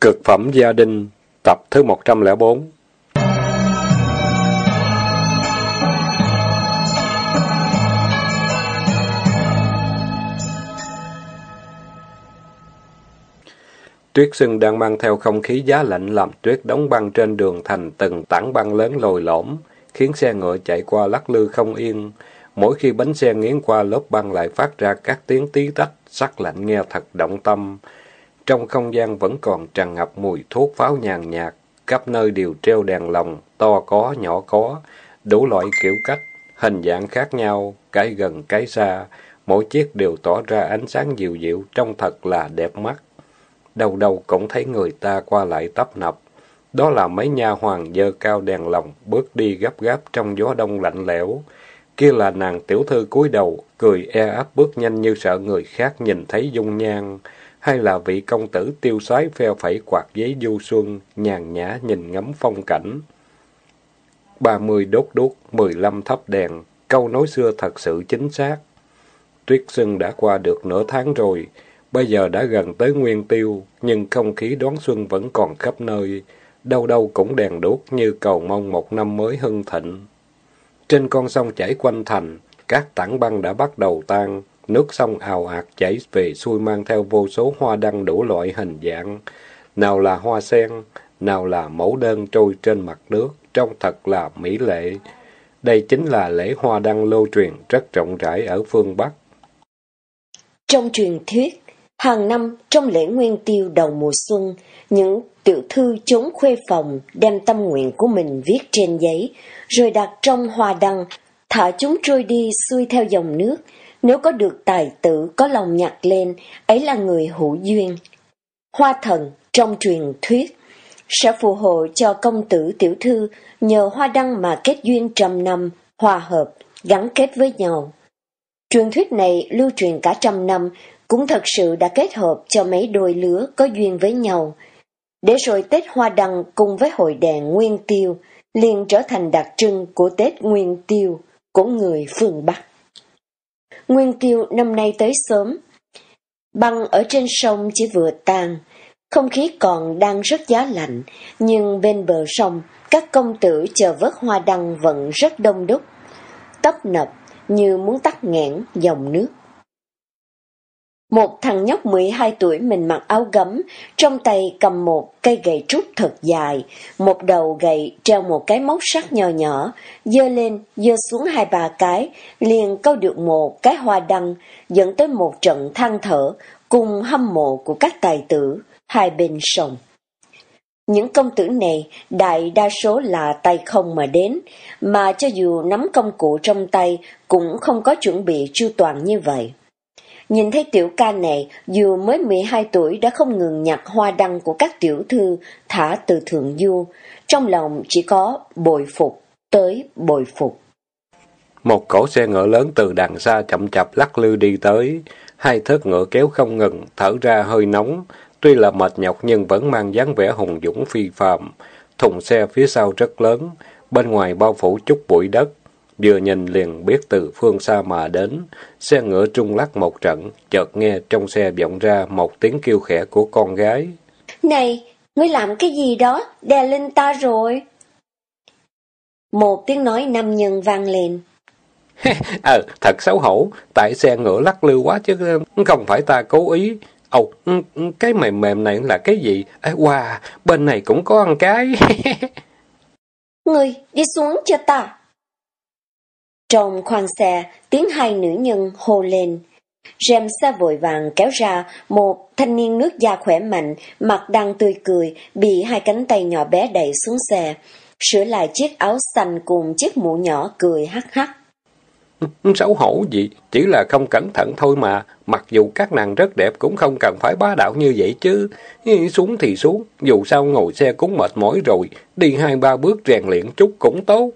Cực phẩm gia đình, tập thứ 104 Tuyết sưng đang mang theo không khí giá lạnh làm tuyết đóng băng trên đường thành từng tảng băng lớn lồi lõm, khiến xe ngựa chạy qua lắc lư không yên. Mỗi khi bánh xe nghiến qua lớp băng lại phát ra các tiếng tí tách, sắc lạnh nghe thật động tâm. Trong không gian vẫn còn tràn ngập mùi thuốc pháo nhàn nhạt, khắp nơi đều treo đèn lồng, to có, nhỏ có, đủ loại kiểu cách, hình dạng khác nhau, cái gần cái xa, mỗi chiếc đều tỏ ra ánh sáng dịu dịu, trông thật là đẹp mắt. Đầu đầu cũng thấy người ta qua lại tấp nập. Đó là mấy nha hoàng dơ cao đèn lồng, bước đi gấp gáp trong gió đông lạnh lẽo. Kia là nàng tiểu thư cúi đầu, cười e ấp bước nhanh như sợ người khác nhìn thấy dung nhan hay là vị công tử tiêu sái pheo phẩy quạt giấy du xuân, nhàn nhã nhìn ngắm phong cảnh. ba mươi đốt đốt, mười lăm thắp đèn, câu nói xưa thật sự chính xác. Tuyết xuân đã qua được nửa tháng rồi, bây giờ đã gần tới nguyên tiêu, nhưng không khí đón xuân vẫn còn khắp nơi, đâu đâu cũng đèn đốt như cầu mong một năm mới hưng thịnh. Trên con sông chảy quanh thành, các tảng băng đã bắt đầu tan, Nước sông ào ạt chảy về xuôi mang theo vô số hoa đăng đủ loại hình dạng. Nào là hoa sen, nào là mẫu đơn trôi trên mặt nước, trông thật là mỹ lệ. Đây chính là lễ hoa đăng lưu truyền rất rộng rãi ở phương Bắc. Trong truyền thuyết, hàng năm trong lễ nguyên tiêu đầu mùa xuân, những tiểu thư chống khuê phòng đem tâm nguyện của mình viết trên giấy, rồi đặt trong hoa đăng, thả chúng trôi đi xuôi theo dòng nước, nếu có được tài tử có lòng nhặt lên, ấy là người hữu duyên. Hoa thần trong truyền thuyết sẽ phù hộ cho công tử tiểu thư nhờ hoa đăng mà kết duyên trăm năm, hòa hợp, gắn kết với nhau. Truyền thuyết này lưu truyền cả trăm năm, cũng thật sự đã kết hợp cho mấy đôi lứa có duyên với nhau. Để rồi Tết Hoa Đăng cùng với hội đèn Nguyên Tiêu liền trở thành đặc trưng của Tết Nguyên Tiêu của người phương Bắc. Nguyên tiêu năm nay tới sớm. Băng ở trên sông chỉ vừa tan, không khí còn đang rất giá lạnh, nhưng bên bờ sông, các công tử chờ vớt hoa đăng vẫn rất đông đúc, tấp nập như muốn tắt nghẽn dòng nước. Một thằng nhóc 12 tuổi mình mặc áo gấm, trong tay cầm một cây gậy trúc thật dài, một đầu gậy treo một cái móc sắt nhỏ nhỏ, dơ lên, dơ xuống hai ba cái, liền câu được một cái hoa đăng, dẫn tới một trận than thở, cùng hâm mộ của các tài tử, hai bên sông. Những công tử này đại đa số là tay không mà đến, mà cho dù nắm công cụ trong tay cũng không có chuẩn bị chu toàn như vậy. Nhìn thấy tiểu ca này, dù mới 12 tuổi đã không ngừng nhặt hoa đăng của các tiểu thư thả từ thượng du, trong lòng chỉ có bồi phục, tới bồi phục. Một cỗ xe ngựa lớn từ đằng xa chậm chạp lắc lư đi tới, hai thớt ngựa kéo không ngừng, thở ra hơi nóng, tuy là mệt nhọc nhưng vẫn mang dáng vẻ hùng dũng phi phàm. Thùng xe phía sau rất lớn, bên ngoài bao phủ chút bụi đất, Vừa nhìn liền biết từ phương xa mà đến, xe ngựa trung lắc một trận, chợt nghe trong xe vọng ra một tiếng kêu khẽ của con gái. Này, ngươi làm cái gì đó, đè lên ta rồi. Một tiếng nói nam nhân vang lên. ờ, thật xấu hổ, tại xe ngựa lắc lư quá chứ không phải ta cố ý. Ồ, cái mềm mềm này là cái gì? Ê, wow, bên này cũng có ăn cái. Ngươi, đi xuống cho ta. Trong khoang xe, tiếng hai nữ nhân hô lên. Rèm xe vội vàng kéo ra, một thanh niên nước da khỏe mạnh, mặt đang tươi cười, bị hai cánh tay nhỏ bé đẩy xuống xe, sửa lại chiếc áo xanh cùng chiếc mũ nhỏ cười hắc hắc. Xấu hổ gì, chỉ là không cẩn thận thôi mà, mặc dù các nàng rất đẹp cũng không cần phải bá đạo như vậy chứ. Xuống thì xuống, dù sao ngồi xe cũng mệt mỏi rồi, đi hai ba bước rèn luyện chút cũng tốt.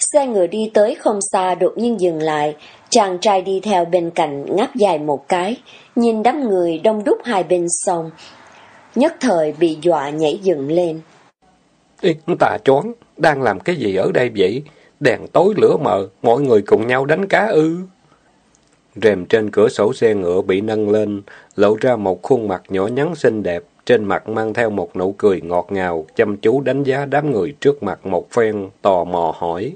Xe ngựa đi tới không xa đột nhiên dừng lại, chàng trai đi theo bên cạnh ngáp dài một cái, nhìn đám người đông đúc hai bên sông, nhất thời bị dọa nhảy dựng lên. Ê, tà choáng, đang làm cái gì ở đây vậy? Đèn tối lửa mờ, mọi người cùng nhau đánh cá ư. Rèm trên cửa sổ xe ngựa bị nâng lên, lộ ra một khuôn mặt nhỏ nhắn xinh đẹp, trên mặt mang theo một nụ cười ngọt ngào, chăm chú đánh giá đám người trước mặt một phen, tò mò hỏi.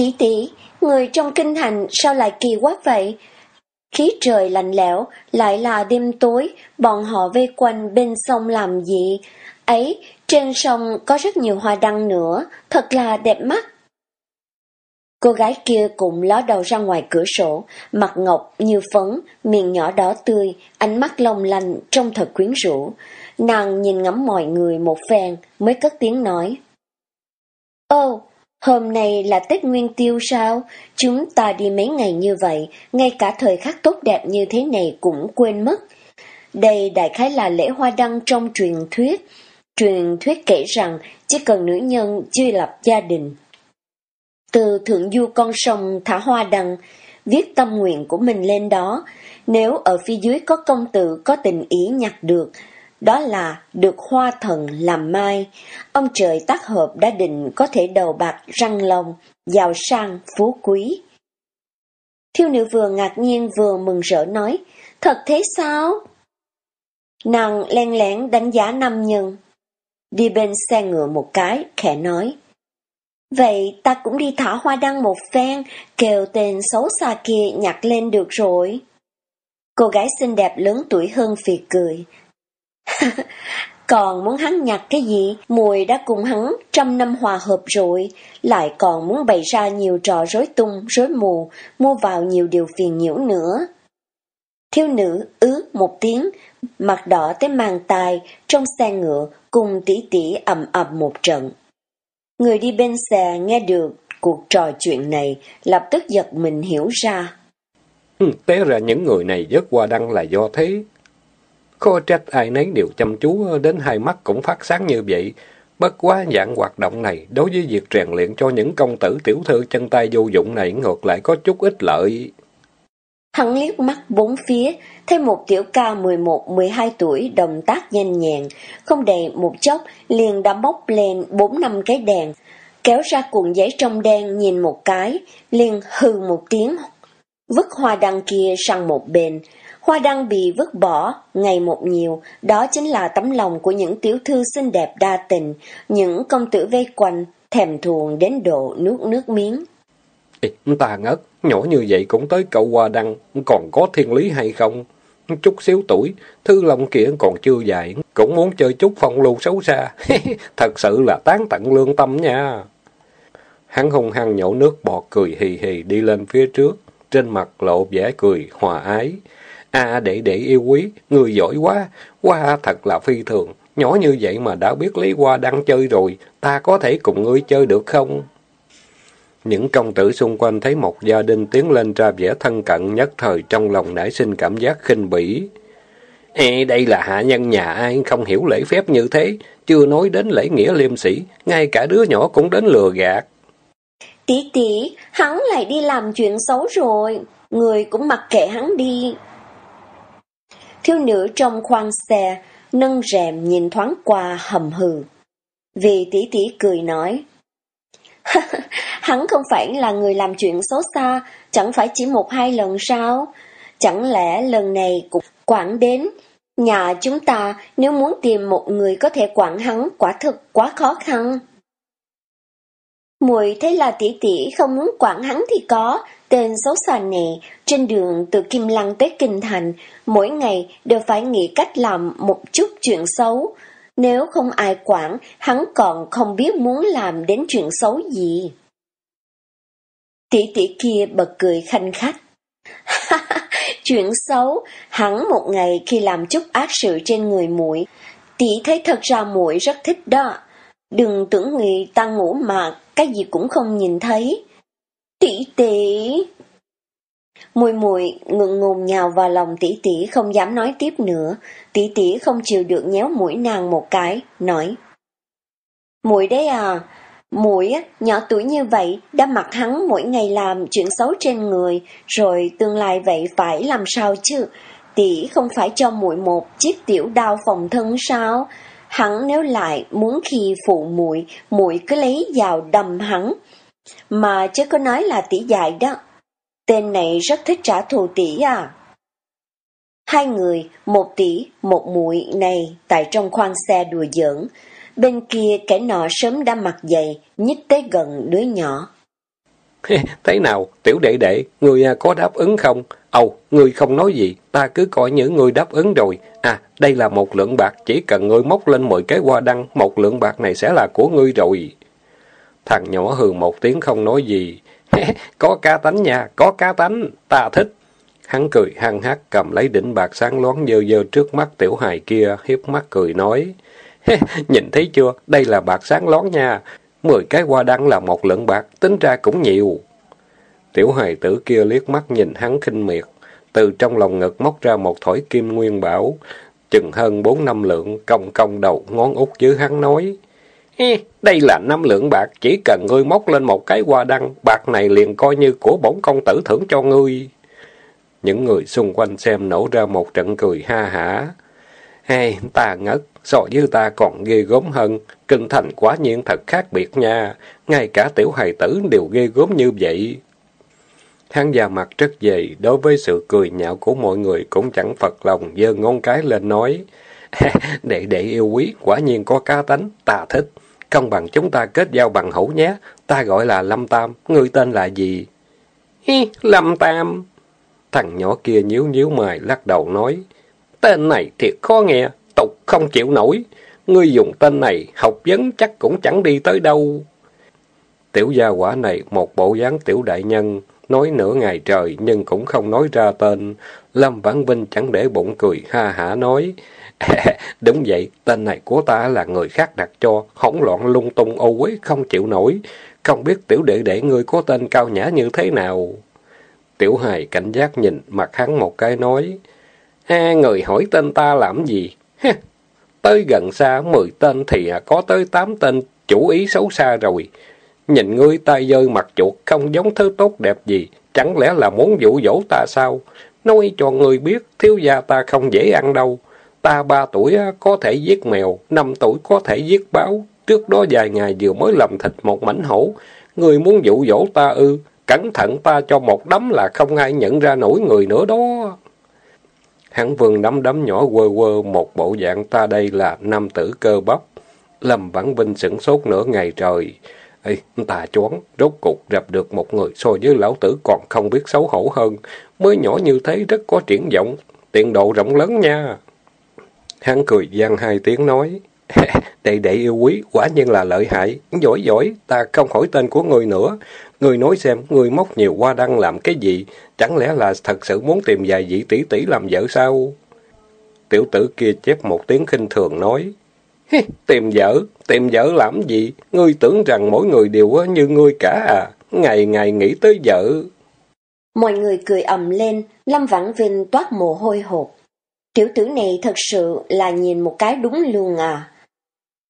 Tỷ tỷ, người trong kinh thành sao lại kỳ quá vậy? Khí trời lạnh lẽo, lại là đêm tối, bọn họ vây quanh bên sông làm gì? Ấy, trên sông có rất nhiều hoa đăng nữa, thật là đẹp mắt. Cô gái kia cũng ló đầu ra ngoài cửa sổ, mặt ngọc như phấn, miệng nhỏ đỏ tươi, ánh mắt long lanh, trông thật quyến rũ. Nàng nhìn ngắm mọi người một phen, mới cất tiếng nói. Ô, hôm nay là Tết Nguyên Tiêu sao? Chúng ta đi mấy ngày như vậy, ngay cả thời khắc tốt đẹp như thế này cũng quên mất. Đây đại khái là lễ hoa đăng trong truyền thuyết. Truyền thuyết kể rằng chỉ cần nữ nhân chưa lập gia đình từ thượng du con sông thả hoa đăng, viết tâm nguyện của mình lên đó. Nếu ở phía dưới có công tử có tình ý nhặt được, đó là được hoa thần làm mai. Ông trời tác hợp đã định có thể đầu bạc răng lông, giàu sang, phú quý. Thiêu nữ vừa ngạc nhiên vừa mừng rỡ nói, thật thế sao? Nàng len lén đánh giá nam nhân. Đi bên xe ngựa một cái, khẽ nói. Vậy ta cũng đi thả hoa đăng một phen, kêu tên xấu xa kia nhặt lên được rồi. Cô gái xinh đẹp lớn tuổi hơn phì cười. còn muốn hắn nhặt cái gì, mùi đã cùng hắn trăm năm hòa hợp rồi, lại còn muốn bày ra nhiều trò rối tung, rối mù, mua vào nhiều điều phiền nhiễu nữa. Thiếu nữ ứ một tiếng, mặt đỏ tới màng tai, trong xe ngựa, cùng tỷ tỷ ầm ầm một trận. Người đi bên xe nghe được cuộc trò chuyện này, lập tức giật mình hiểu ra. Ừ, té ra những người này rất qua đăng là do thế. Khó trách ai nấy đều chăm chú đến hai mắt cũng phát sáng như vậy. Bất quá dạng hoạt động này đối với việc rèn luyện cho những công tử tiểu thư chân tay vô dụng này ngược lại có chút ít lợi. Hắn liếc mắt bốn phía, thấy một tiểu ca 11-12 tuổi động tác nhanh nhẹn, không đầy một chốc liền đã bốc lên bốn năm cái đèn, kéo ra cuộn giấy trong đen nhìn một cái, liền hừ một tiếng, vứt hoa đăng kia sang một bên. Hoa đăng bị vứt bỏ, ngày một nhiều, đó chính là tấm lòng của những tiểu thư xinh đẹp đa tình, những công tử vây quanh, thèm thuồng đến độ nước nước miếng. Ê, ta ngất, nhỏ như vậy cũng tới cậu hoa đăng, còn có thiên lý hay không? Chút xíu tuổi, thư lòng kia còn chưa dài, cũng muốn chơi chút phong lưu xấu xa. Thật sự là tán tận lương tâm nha. Hắn hung hăng nhổ nước bọt cười hì hì đi lên phía trước, trên mặt lộ vẻ cười hòa ái. À đệ đệ yêu quý, người giỏi quá, qua thật là phi thường, nhỏ như vậy mà đã biết lý qua đang chơi rồi, ta có thể cùng ngươi chơi được không? Những công tử xung quanh thấy một gia đình tiến lên ra vẻ thân cận nhất thời trong lòng nảy sinh cảm giác khinh bỉ. Ê, đây là hạ nhân nhà ai không hiểu lễ phép như thế, chưa nói đến lễ nghĩa liêm sĩ, ngay cả đứa nhỏ cũng đến lừa gạt. Tỷ tỷ, hắn lại đi làm chuyện xấu rồi, người cũng mặc kệ hắn đi. Thiếu nữ trong khoang xe, nâng rèm nhìn thoáng qua hầm hừ. Vì tỷ tỷ cười nói, Hắn không phải là người làm chuyện xấu xa, chẳng phải chỉ một hai lần sao? Chẳng lẽ lần này cũng quản đến? Nhà chúng ta nếu muốn tìm một người có thể quản hắn quả thực quá khó khăn. Mùi thấy là tỷ tỷ không muốn quản hắn thì có, tên xấu xa này trên đường từ Kim Lăng tới Kinh Thành, mỗi ngày đều phải nghĩ cách làm một chút chuyện xấu. Nếu không ai quản, hắn còn không biết muốn làm đến chuyện xấu gì. Tỷ tỷ kia bật cười khanh khách. chuyện xấu, hắn một ngày khi làm chút ác sự trên người muội, tỷ thấy thật ra muội rất thích đó. Đừng tưởng người ta ngủ mà cái gì cũng không nhìn thấy. Tỷ tỷ. Mùi mùi ngượng ngùng nhào vào lòng tỷ tỷ không dám nói tiếp nữa, tỷ tỷ không chịu được nhéo mũi nàng một cái, nói. Mũi đấy à, mũi nhỏ tuổi như vậy đã mặc hắn mỗi ngày làm chuyện xấu trên người, rồi tương lai vậy phải làm sao chứ? Tỷ không phải cho mũi một chiếc tiểu đao phòng thân sao? Hắn nếu lại muốn khi phụ muội, muội cứ lấy vào đầm hắn. Mà chứ có nói là tỷ dạy đó. Tên này rất thích trả thù tỷ à. Hai người, một tỷ, một muội này tại trong khoang xe đùa giỡn. Bên kia kẻ nọ sớm đã mặt dày, nhích tới gần đứa nhỏ. Thế nào, tiểu đệ đệ, người à, có đáp ứng không? Ồ, người không nói gì, ta cứ coi những người đáp ứng rồi. À, đây là một lượng bạc, chỉ cần ngươi móc lên 10 cái hoa đăng, một lượng bạc này sẽ là của ngươi rồi. Thằng nhỏ hừ một tiếng không nói gì. có cá tánh nha, có cá tánh, ta thích. Hắn cười hăng hắc cầm lấy đỉnh bạc sáng loáng dơ dơ trước mắt tiểu hài kia, hiếp mắt cười nói. Nhìn thấy chưa, đây là bạc sáng loáng nha. Mười cái hoa đăng là một lượng bạc, tính ra cũng nhiều. Tiểu hài tử kia liếc mắt nhìn hắn khinh miệt, từ trong lòng ngực móc ra một thỏi kim nguyên bảo, chừng hơn bốn năm lượng, cong cong đầu ngón út dưới hắn nói. Hi, đây là năm lượng bạc, chỉ cần ngươi móc lên một cái hoa đăng, bạc này liền coi như của bổn công tử thưởng cho ngươi. Những người xung quanh xem nổ ra một trận cười ha hả. Hey, ta ngất, so với ta còn ghê gớm hơn, kinh thành quá nhiên thật khác biệt nha, ngay cả tiểu hài tử đều ghê gớm như vậy. Hắn già mặt rất dày, đối với sự cười nhạo của mọi người cũng chẳng phật lòng, giơ ngón cái lên nói. đệ đệ yêu quý, quả nhiên có cá tánh, ta thích. Không bằng chúng ta kết giao bằng hữu nhé, ta gọi là Lâm Tam, ngươi tên là gì? Hi, Lâm Tam. Thằng nhỏ kia nhíu nhíu mày, lắc đầu nói. Tên này thiệt khó nghe, tục không chịu nổi. Ngươi dùng tên này, học vấn chắc cũng chẳng đi tới đâu. Tiểu gia quả này, một bộ dáng tiểu đại nhân, nói nửa ngày trời nhưng cũng không nói ra tên. Lâm Vãn Vinh chẳng để bụng cười, ha hả nói. Đúng vậy, tên này của ta là người khác đặt cho, hỗn loạn lung tung ô uế không chịu nổi. Không biết tiểu đệ đệ ngươi có tên cao nhã như thế nào? Tiểu hài cảnh giác nhìn mặt hắn một cái nói. Ha, người hỏi tên ta làm gì? Ha, tới gần xa mười tên thì à, có tới tám tên chủ ý xấu xa rồi. Nhìn ngươi tay dơi mặt chuột không giống thứ tốt đẹp gì, chẳng lẽ là muốn dụ dỗ ta sao? Nói cho ngươi biết, thiếu gia ta không dễ ăn đâu. Ta ba tuổi có thể giết mèo, năm tuổi có thể giết báo. Trước đó vài ngày vừa mới làm thịt một mảnh hổ. người muốn dụ dỗ ta ư, cẩn thận ta cho một đấm là không ai nhận ra nổi người nữa đó. Hắn vườn đấm đấm nhỏ quơ quơ một bộ dạng ta đây là nam tử cơ bắp. Lâm Vãn Vinh sửng sốt nửa ngày trời. Ê, ta choáng, rốt cục gặp được một người so với lão tử còn không biết xấu hổ hơn. Mới nhỏ như thế rất có triển vọng, tiền độ rộng lớn nha. Hắn cười gian hai tiếng nói, đệ đệ yêu quý, quả nhiên là lợi hại, giỏi giỏi, ta không hỏi tên của người nữa. Người nói xem, người móc nhiều qua đăng làm cái gì? Chẳng lẽ là thật sự muốn tìm vài vị tỷ tỷ làm vợ sao? Tiểu tử kia chép một tiếng khinh thường nói, tìm vợ, tìm vợ làm gì? Ngươi tưởng rằng mỗi người đều như ngươi cả à? Ngày ngày nghĩ tới vợ. Mọi người cười ầm lên, Lâm Vãn Vinh toát mồ hôi hột. Tiểu tử này thật sự là nhìn một cái đúng luôn à.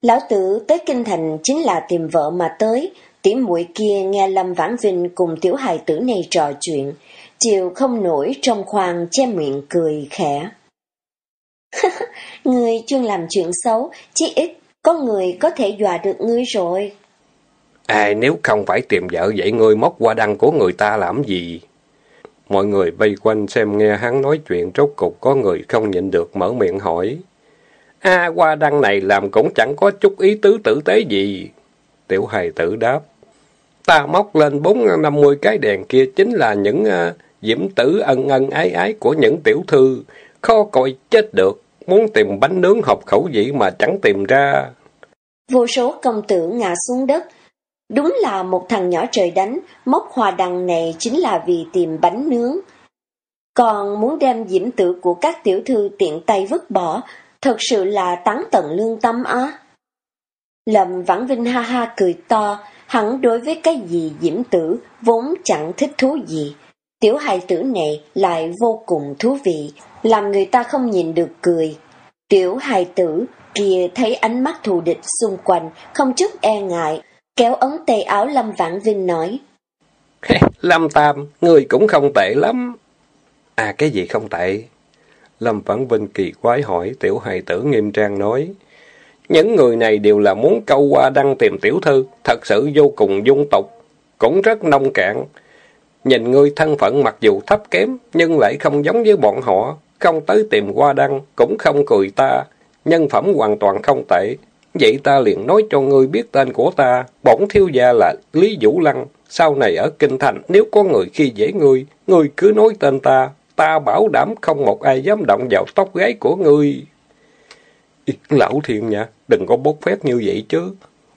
Lão tử tới kinh thành chính là tìm vợ mà tới, tỉ muội kia nghe Lâm Vãn Vinh cùng tiểu hài tử này trò chuyện, chiều không nổi trong khoang che miệng cười khẽ. người chuyên làm chuyện xấu, chí ít có người có thể dọa được ngươi rồi. À, nếu không phải tìm vợ vậy ngươi móc qua đăng của người ta làm gì? Mọi người vây quanh xem nghe hắn nói chuyện rốt cục có người không nhịn được mở miệng hỏi. A à, qua đăng này làm cũng chẳng có chút ý tứ tử tế gì. Tiểu hài tử đáp. Ta móc lên bốn năm mươi cái đèn kia chính là những uh, diễm tử ân ân ái ái của những tiểu thư. Khó coi chết được. Muốn tìm bánh nướng hợp khẩu vị mà chẳng tìm ra. Vô số công tử ngã xuống đất, Đúng là một thằng nhỏ trời đánh, móc hòa đằng này chính là vì tìm bánh nướng. Còn muốn đem diễm tử của các tiểu thư tiện tay vứt bỏ, thật sự là tán tận lương tâm á. Lâm Vãn Vinh ha ha cười to, hẳn đối với cái gì diễm tử vốn chẳng thích thú gì. Tiểu hài tử này lại vô cùng thú vị, làm người ta không nhìn được cười. Tiểu hài tử kia thấy ánh mắt thù địch xung quanh, không chút e ngại, kéo ống tay áo Lâm Vãn Vinh nói. Lâm Tam, người cũng không tệ lắm. À cái gì không tệ? Lâm Vãn Vinh kỳ quái hỏi, tiểu hài tử nghiêm trang nói. Những người này đều là muốn câu qua đăng tìm tiểu thư, thật sự vô cùng dung tục, cũng rất nông cạn. Nhìn ngươi thân phận mặc dù thấp kém, nhưng lại không giống với bọn họ. không tới tìm qua đăng, cũng không cười ta, nhân phẩm hoàn toàn không tệ. Vậy ta liền nói cho ngươi biết tên của ta, bổn thiếu gia là Lý Vũ Lăng. Sau này ở Kinh Thành, nếu có người khi dễ ngươi, ngươi cứ nói tên ta, ta bảo đảm không một ai dám động vào tóc gái của ngươi. Lão thiền nha, đừng có bốc phét như vậy chứ.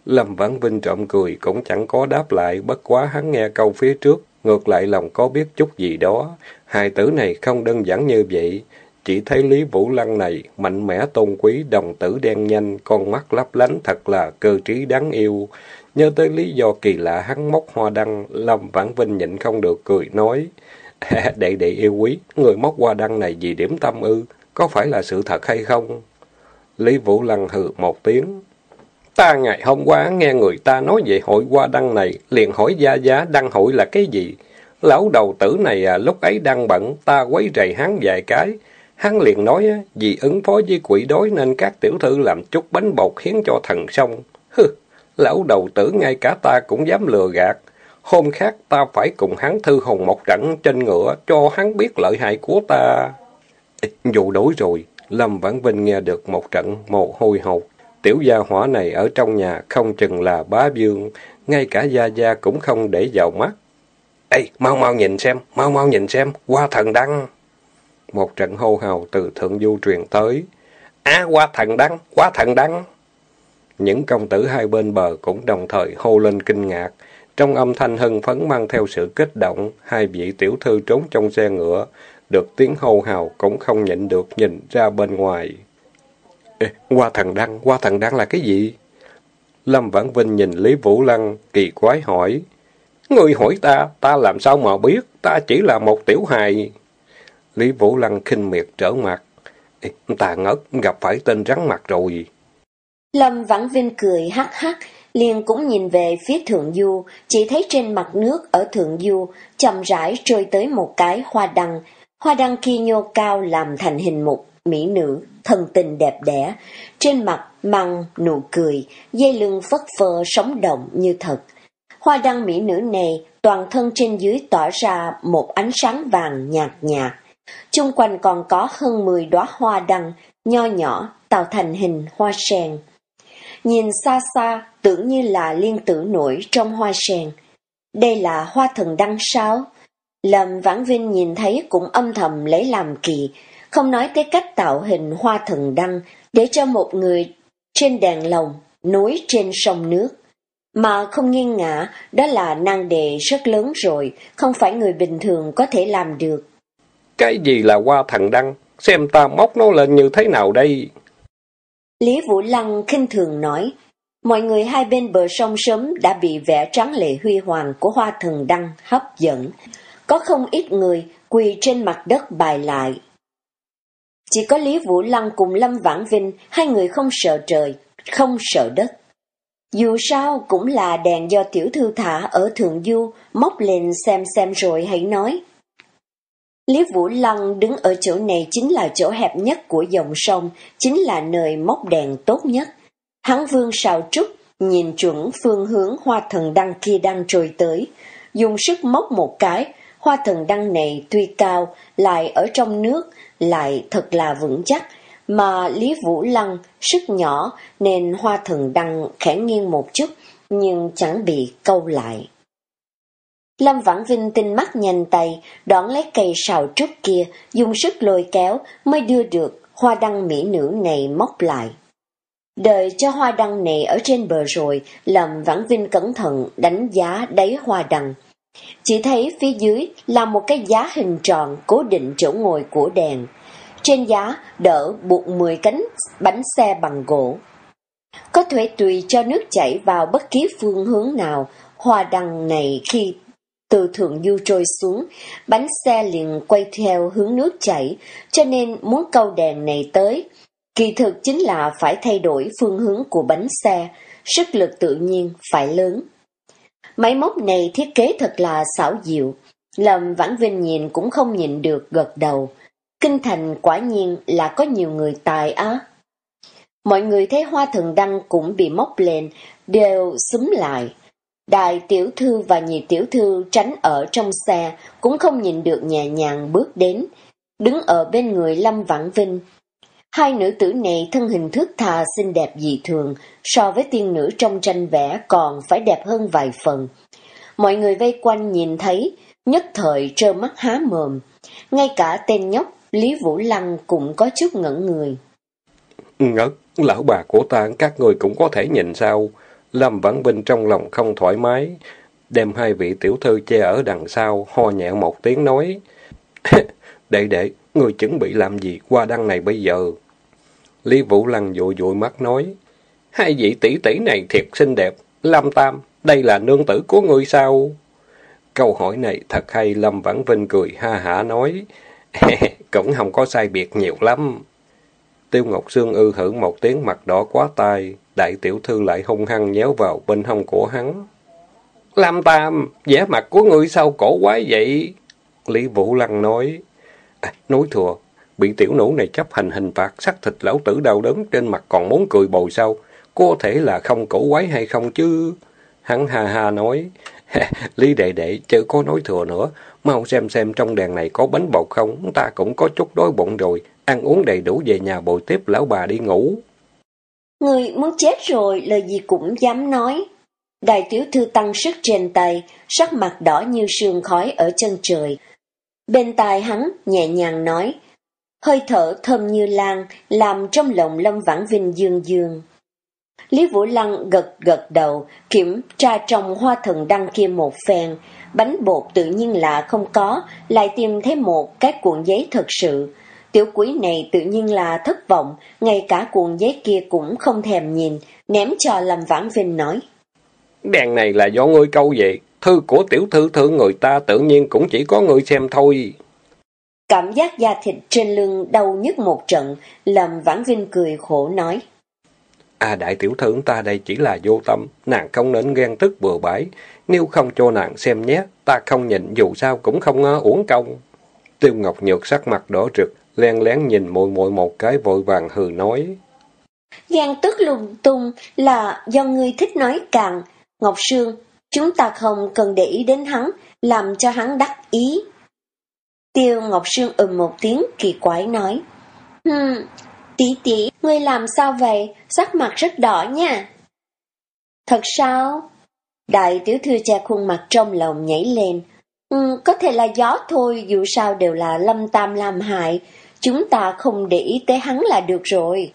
Lâm Vãn Vinh trộm cười, cũng chẳng có đáp lại, bất quá hắn nghe câu phía trước, ngược lại lòng có biết chút gì đó. Hai tử này không đơn giản như vậy. Chỉ thấy Lý Vũ Lăng này, mạnh mẽ tôn quý, đồng tử đen nhanh, con mắt lấp lánh thật là cơ trí đáng yêu. Nhớ tới lý do kỳ lạ hắn móc hoa đăng, Lâm Vãn Vinh nhịn không được cười nói. đệ đệ yêu quý, người móc hoa đăng này vì điểm tâm ư, có phải là sự thật hay không? Lý Vũ Lăng hừ một tiếng. Ta ngày hôm qua nghe người ta nói về hội hoa đăng này, liền hỏi gia giá đăng hội là cái gì? Lão đầu tử này à, lúc ấy đang bận, ta quấy rầy hắn vài cái. Hắn liền nói, vì ứng phó với quỷ đói nên các tiểu thư làm chút bánh bột khiến cho thần sông. Hừ, lão đầu tử ngay cả ta cũng dám lừa gạt. Hôm khác ta phải cùng hắn thư hùng một trận trên ngựa cho hắn biết lợi hại của ta. Dù đối rồi, Lâm Vãn Vinh nghe được một trận mồ hôi hột. Tiểu gia hỏa này ở trong nhà không chừng là bá dương, ngay cả gia gia cũng không để vào mắt. Ê, mau mau nhìn xem, mau mau nhìn xem, qua thần đăng. Một trận hô hào từ thượng du truyền tới. Á, qua thần đăng, qua thần đăng. Những công tử hai bên bờ cũng đồng thời hô lên kinh ngạc. Trong âm thanh hưng phấn mang theo sự kích động, hai vị tiểu thư trốn trong xe ngựa, được tiếng hô hào cũng không nhịn được nhìn ra bên ngoài. Ê, qua thần đăng, qua thần đăng là cái gì? Lâm Vãn Vinh nhìn Lý Vũ Lăng, kỳ quái hỏi. Người hỏi ta, ta làm sao mà biết, ta chỉ là một tiểu hài. Lý Vũ Lăng khinh miệt trở mặt. Ê, ta ngất, gặp phải tên rắn mặt rồi. Lâm Vãn Vinh cười hắc hắc, liền cũng nhìn về phía thượng du, chỉ thấy trên mặt nước ở thượng du chậm rãi trôi tới một cái hoa đăng. Hoa đăng kia nhô cao làm thành hình một mỹ nữ, thân tình đẹp đẽ, trên mặt măng nụ cười, dây lưng phất phơ sống động như thật. Hoa đăng mỹ nữ này toàn thân trên dưới tỏa ra một ánh sáng vàng nhạt nhạt. Chung quanh còn có hơn 10 đóa hoa đăng, nho nhỏ, tạo thành hình hoa sen. Nhìn xa xa, tưởng như là liên tử nổi trong hoa sen. Đây là hoa thần đăng sao? Lâm Vãn Vinh nhìn thấy cũng âm thầm lấy làm kỳ, không nói tới cách tạo hình hoa thần đăng để cho một người trên đèn lồng, núi trên sông nước. Mà không nghiêng ngã, đó là năng đề rất lớn rồi, không phải người bình thường có thể làm được. Cái gì là hoa thần đăng? Xem ta móc nó lên như thế nào đây? Lý Vũ Lăng khinh thường nói, mọi người hai bên bờ sông sớm đã bị vẻ trắng lệ huy hoàng của hoa thần đăng hấp dẫn. Có không ít người quỳ trên mặt đất bài lại. Chỉ có Lý Vũ Lăng cùng Lâm Vãn Vinh, hai người không sợ trời, không sợ đất. Dù sao cũng là đèn do tiểu thư thả ở Thượng Du, móc lên xem xem rồi hãy nói. Lý Vũ Lăng đứng ở chỗ này chính là chỗ hẹp nhất của dòng sông, chính là nơi móc đèn tốt nhất. Hắn vương sào trúc, nhìn chuẩn phương hướng hoa thần đăng kia đang trôi tới, dùng sức móc một cái, hoa thần đăng này tuy cao, lại ở trong nước, lại thật là vững chắc, mà Lý Vũ Lăng sức nhỏ nên hoa thần đăng khẽ nghiêng một chút, nhưng chẳng bị câu lại. Lâm Vãn Vinh tinh mắt nhanh tay, đón lấy cây sào trúc kia, dùng sức lôi kéo mới đưa được hoa đăng mỹ nữ này móc lại. Đợi cho hoa đăng này ở trên bờ rồi, Lâm Vãn Vinh cẩn thận đánh giá đáy hoa đăng. Chỉ thấy phía dưới là một cái giá hình tròn cố định chỗ ngồi của đèn. Trên giá đỡ buộc 10 cánh bánh xe bằng gỗ. Có thể tùy cho nước chảy vào bất kỳ phương hướng nào, hoa đăng này khi từ thượng du trôi xuống, bánh xe liền quay theo hướng nước chảy, cho nên muốn câu đèn này tới. Kỳ thực chính là phải thay đổi phương hướng của bánh xe, sức lực tự nhiên phải lớn. Máy móc này thiết kế thật là xảo diệu, Lâm Vãn Vinh nhìn cũng không nhìn được gật đầu. Kinh thành quả nhiên là có nhiều người tài á. Mọi người thấy hoa thần đăng cũng bị móc lên, đều xúm lại. Đại tiểu thư và nhị tiểu thư tránh ở trong xe, cũng không nhìn được nhẹ nhàng bước đến. đứng ở bên người Lâm Vãn Vinh. Hai nữ tử này thân hình thước thà xinh đẹp dị thường, so với tiên nữ trong tranh vẽ còn phải đẹp hơn vài phần. Mọi người vây quanh nhìn thấy, nhất thời trơ mắt há mồm. Ngay cả tên nhóc Lý Vũ Lăng cũng có chút ngẩn người. Ngất, lão bà của ta các người cũng có thể nhìn sao? Lâm Vãn Vinh trong lòng không thoải mái, đem hai vị tiểu thư che ở đằng sau, ho nhẹ một tiếng nói. đệ đệ, người chuẩn bị làm gì qua đăng này bây giờ? Lý Vũ Lăng dụi dụi mắt nói. Hai vị tỷ tỷ này thiệt xinh đẹp. Lâm Tam, đây là nương tử của ngươi sao? Câu hỏi này thật hay, Lâm Vãn Vinh cười ha hả nói. Cũng không có sai biệt nhiều lắm. Tiêu Ngọc Sương ư hử một tiếng mặt đỏ quá tai, đại tiểu thư lại hung hăng nhéo vào bên hông của hắn. Lam Tam, vẻ mặt của ngươi sao cổ quái vậy? Lý Vũ Lăng nói. À, nói thừa, bị tiểu nữ này chấp hành hình phạt, sắc thịt lão tử đau đớn trên mặt còn muốn cười bồi sao? Có thể là không cổ quái hay không chứ? Hắn ha ha nói. Lý đệ đệ, chớ có nói thừa nữa. Mau xem xem trong đèn này có bánh bột không? Ta cũng có chút đói bụng rồi. Ăn uống đầy đủ về nhà bồi tiếp lão bà đi ngủ. Người muốn chết rồi, lời gì cũng dám nói. Đại tiểu thư tăng sức trên tay, sắc mặt đỏ như sương khói ở chân trời. Bên tai hắn nhẹ nhàng nói, hơi thở thơm như lan, làm trong lòng Lâm Vãn Vinh dương dương. Lý Vũ Lăng gật gật đầu, kiểm tra trong hoa thần đăng kia một phen, bánh bột tự nhiên là không có, lại tìm thấy một cái cuộn giấy thật sự. Tiểu quý này tự nhiên là thất vọng, ngay cả cuộn giấy kia cũng không thèm nhìn, ném cho Lâm Vãn Vinh nói. Đèn này là do ngươi câu về, thư của tiểu thư thư người ta tự nhiên cũng chỉ có ngươi xem thôi. Cảm giác da thịt trên lưng đau nhức một trận, Lâm Vãn Vinh cười khổ nói. À đại tiểu thư ta đây chỉ là vô tâm, nàng không nên ghen tức bừa bãi, nếu không cho nàng xem nhé, ta không nhìn dù sao cũng không uh, uổng công. Tiêu Ngọc Nhược sắc mặt đỏ rực, len lén nhìn muội muội một cái vội vàng hừ nói. gan tức lung tung là do ngươi thích nói càng. Ngọc Sương, chúng ta không cần để ý đến hắn, làm cho hắn đắc ý. Tiêu Ngọc Sương ừm một tiếng kỳ quái nói. Hừm, tỷ tỷ, ngươi làm sao vậy? Sắc mặt rất đỏ nha. Thật sao? Đại tiểu thư che khuôn mặt trong lòng nhảy lên. Ừ, có thể là gió thôi, dù sao đều là lâm tam làm hại. Chúng ta không để ý tới hắn là được rồi.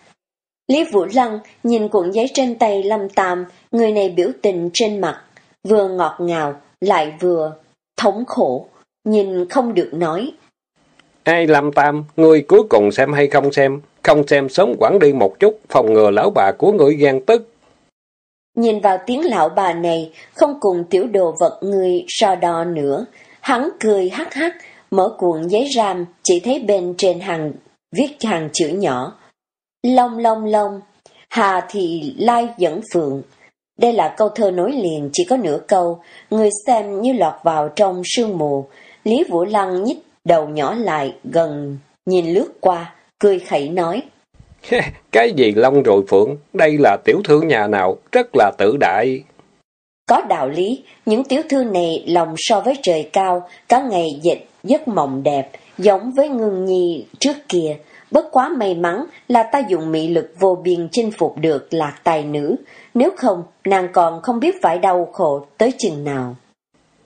Lý Vũ Lăng nhìn cuộn giấy trên tay lâm tam, người này biểu tình trên mặt, vừa ngọt ngào, lại vừa thống khổ, nhìn không được nói. Ai lâm tam, ngươi cuối cùng xem hay không xem, không xem sớm quản đi một chút, phòng ngừa lão bà của ngươi ghen tức. Nhìn vào tiếng lão bà này, không cùng tiểu đồ vật người so đo nữa. Hắn cười hắc hắc, mở cuộn giấy ram, chỉ thấy bên trên hàng viết hàng chữ nhỏ. Long long long, Hà thị lai dẫn phượng. Đây là câu thơ nối liền chỉ có nửa câu, người xem như lọt vào trong sương mù. Lý Vũ Lăng nhích đầu nhỏ lại gần, nhìn lướt qua, cười khẩy nói. Cái gì long rồi phượng, đây là tiểu thư nhà nào, rất là tự đại. Có đạo lý, những tiểu thư này lòng so với trời cao, cả ngày dịch giấc mộng đẹp, giống với ngưng nhi trước kia. Bất quá may mắn là ta dùng mị lực vô biên chinh phục được lạc tài nữ, nếu không nàng còn không biết phải đau khổ tới chừng nào.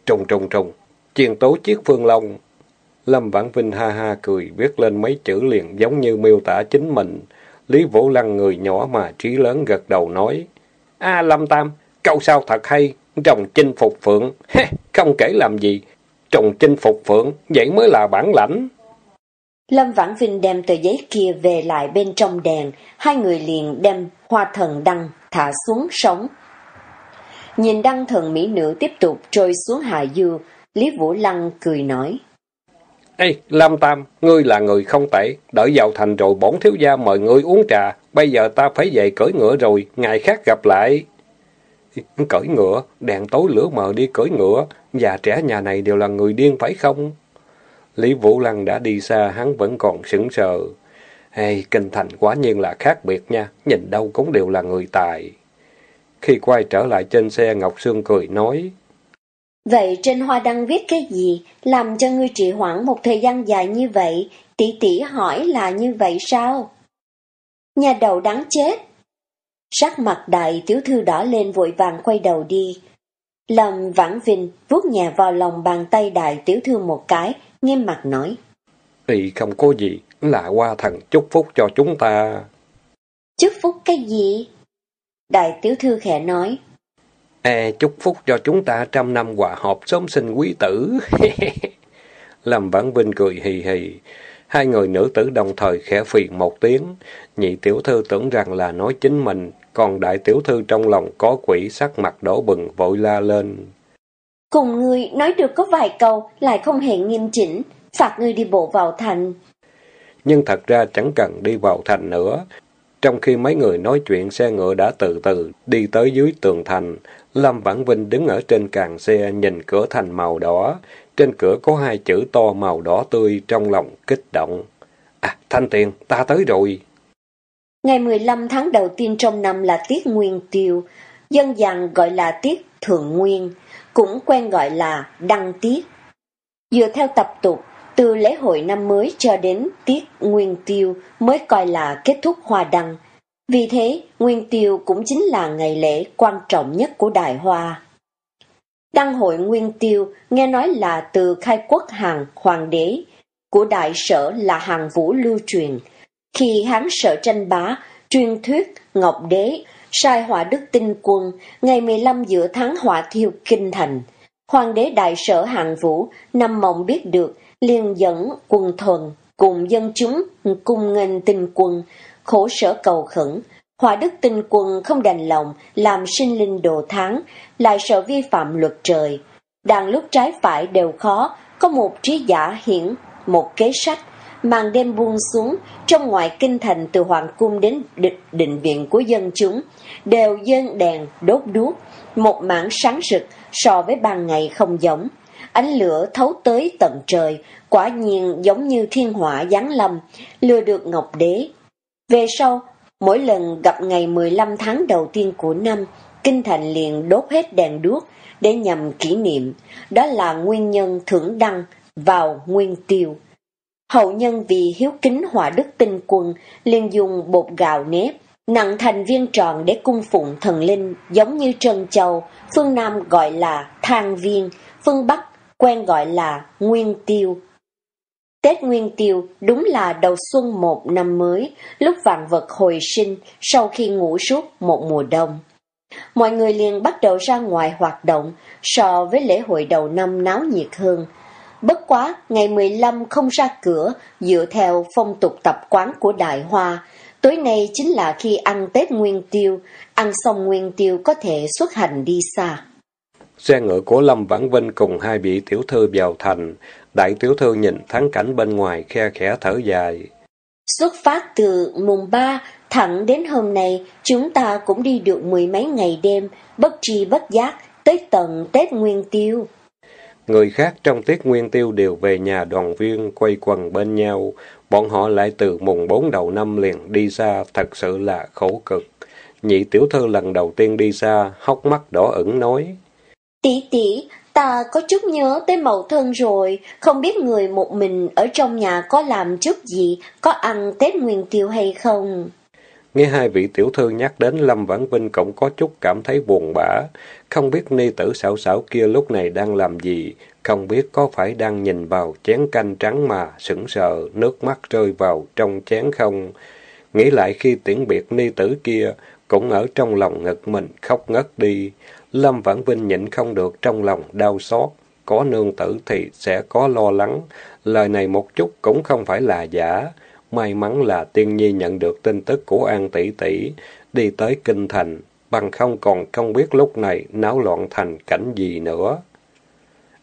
Trùng trùng trùng, truyền tố chiếc phương long. Lâm Vãn Vinh ha ha cười viết lên mấy chữ liền giống như miêu tả chính mình. Lý Vũ Lăng người nhỏ mà trí lớn gật đầu nói. a Lâm Tam, câu sao thật hay, trồng chinh phục phượng, không kể làm gì, trồng chinh phục phượng, vậy mới là bản lãnh. Lâm Vãn Vinh đem tờ giấy kia về lại bên trong đèn, hai người liền đem hoa thần đăng thả xuống sống. Nhìn đăng thần mỹ nữ tiếp tục trôi xuống hạ du, Lý Vũ Lăng cười nói. Ê, Lam Tam, ngươi là người không tệ, đợi vào thành rồi bổn thiếu gia mời ngươi uống trà, bây giờ ta phải về cưỡi ngựa rồi, ngày khác gặp lại. Cưỡi ngựa, đèn tối lửa mờ đi cưỡi ngựa, già trẻ nhà này đều là người điên phải không? Lý Vũ Lăng đã đi xa, hắn vẫn còn sững sờ. Hey, kinh thành quá nhiên là khác biệt nha, nhìn đâu cũng đều là người tài. Khi quay trở lại trên xe, Ngọc Sương cười nói. Vậy trên hoa đăng viết cái gì, làm cho ngươi trì hoãn một thời gian dài như vậy, tỷ tỷ tỷ hỏi là như vậy sao? Nhà đầu đáng chết. Sắc mặt đại tiểu thư đỏ lên vội vàng quay đầu đi. Lâm Vãn Vinh vuốt nhà vào lòng bàn tay đại tiểu thư một cái, nghiêm mặt nói. Thì không có gì, là qua thần chúc phúc cho chúng ta. Chúc phúc cái gì? Đại tiểu thư khẽ nói. À, chúc phúc cho chúng ta trăm năm hòa hợp sớm sinh quý tử. Lâm Vãn Vinh cười hì hì. Hai người nữ tử đồng thời khẽ phiền một tiếng. Nhị tiểu thư tưởng rằng là nói chính mình, còn đại tiểu thư trong lòng có quỷ sắc mặt đổ bừng vội la lên. Cùng ngươi nói được có vài câu, lại không hề nghiêm chỉnh, phạt ngươi đi bộ vào thành. Nhưng thật ra chẳng cần đi vào thành nữa. Trong khi mấy người nói chuyện xe ngựa đã từ từ đi tới dưới tường thành, Lâm Vãn Vinh đứng ở trên càng xe nhìn cửa thành màu đỏ. Trên cửa có hai chữ to màu đỏ tươi trong lòng kích động. À, Thanh Tiền, ta tới rồi. Ngày 15 tháng đầu tiên trong năm là tiết nguyên tiêu, dân gian gọi là tiết thượng nguyên, cũng quen gọi là đăng tiết. Dựa theo tập tục, từ lễ hội năm mới cho đến tiết nguyên tiêu mới coi là kết thúc hoa đăng. Vì thế, nguyên tiêu cũng chính là ngày lễ quan trọng nhất của Đại Hoa. Đăng hội nguyên tiêu nghe nói là từ khai quốc hàng hoàng đế, của đại sở là hàng vũ lưu truyền. Khi hán sợ tranh bá, truyền thuyết Ngọc Đế sai hỏa đức tinh quân ngày 15 giữa tháng hỏa thiêu kinh thành. Hoàng đế đại sở hạng vũ năm mộng biết được liền dẫn quân thuần cùng dân chúng cùng nghênh tinh quân khổ sở cầu khẩn Hỏa đức tinh quân không đành lòng làm sinh linh đồ tháng, lại sợ vi phạm luật trời. Đàn lúc trái phải đều khó, có một trí giả hiển, một kế sách, màn đêm buông xuống, trong ngoại kinh thành từ hoàng cung đến định, định viện của dân chúng, đều dân đèn, đốt đuốc, một mảng sáng rực so với ban ngày không giống. Ánh lửa thấu tới tận trời, quả nhiên giống như thiên hỏa giáng lâm, lừa được Ngọc Đế. Về sau, Mỗi lần gặp ngày 15 tháng đầu tiên của năm, Kinh Thành liền đốt hết đèn đuốc để nhằm kỷ niệm. Đó là nguyên nhân thưởng đăng vào nguyên tiêu. Hậu nhân vì hiếu kính hòa đức tinh quân liền dùng bột gạo nếp nặng thành viên tròn để cung phụng thần linh giống như Trân Châu, phương Nam gọi là thang viên, phương Bắc quen gọi là nguyên tiêu. Tết Nguyên Tiêu đúng là đầu xuân một năm mới, lúc vạn vật hồi sinh sau khi ngủ suốt một mùa đông. Mọi người liền bắt đầu ra ngoài hoạt động so với lễ hội đầu năm náo nhiệt hơn. Bất quá, ngày 15 không ra cửa, dựa theo phong tục tập quán của Đại Hoa, tối nay chính là khi ăn Tết Nguyên Tiêu, ăn xong Nguyên Tiêu có thể xuất hành đi xa. Xe ngựa của Lâm Vãn Vinh cùng hai vị tiểu thư vào thành, Đại tiểu thư nhìn thắng cảnh bên ngoài khe khẽ thở dài. Xuất phát từ mùng ba thẳng đến hôm nay, chúng ta cũng đi được mười mấy ngày đêm, bất tri bất giác, tới tận Tết Nguyên Tiêu. Người khác trong Tết Nguyên Tiêu đều về nhà đoàn viên quay quần bên nhau, bọn họ lại từ mùng bốn đầu năm liền đi xa, thật sự là khổ cực. Nhị tiểu thư lần đầu tiên đi xa, hốc mắt đỏ ửng nói. Tỷ tỷ, Ta có chút nhớ tới mẫu thân rồi, không biết người một mình ở trong nhà có làm chút gì, có ăn Tết Nguyên Tiêu hay không. Nghe hai vị tiểu thư nhắc đến Lâm Vãn Vinh cũng có chút cảm thấy buồn bã, không biết ni tử xảo xảo kia lúc này đang làm gì, không biết có phải đang nhìn vào chén canh trắng mà sững sờ, nước mắt rơi vào trong chén không. Nghĩ lại khi tiễn biệt ni tử kia, cũng ở trong lòng ngực mình khóc ngất đi. Lâm Vãn Vinh nhịn không được trong lòng đau xót. Có nương tử thì sẽ có lo lắng. Lời này một chút cũng không phải là giả. May mắn là tiên nhi nhận được tin tức của An tỷ tỷ đi tới kinh thành, bằng không còn không biết lúc này náo loạn thành cảnh gì nữa.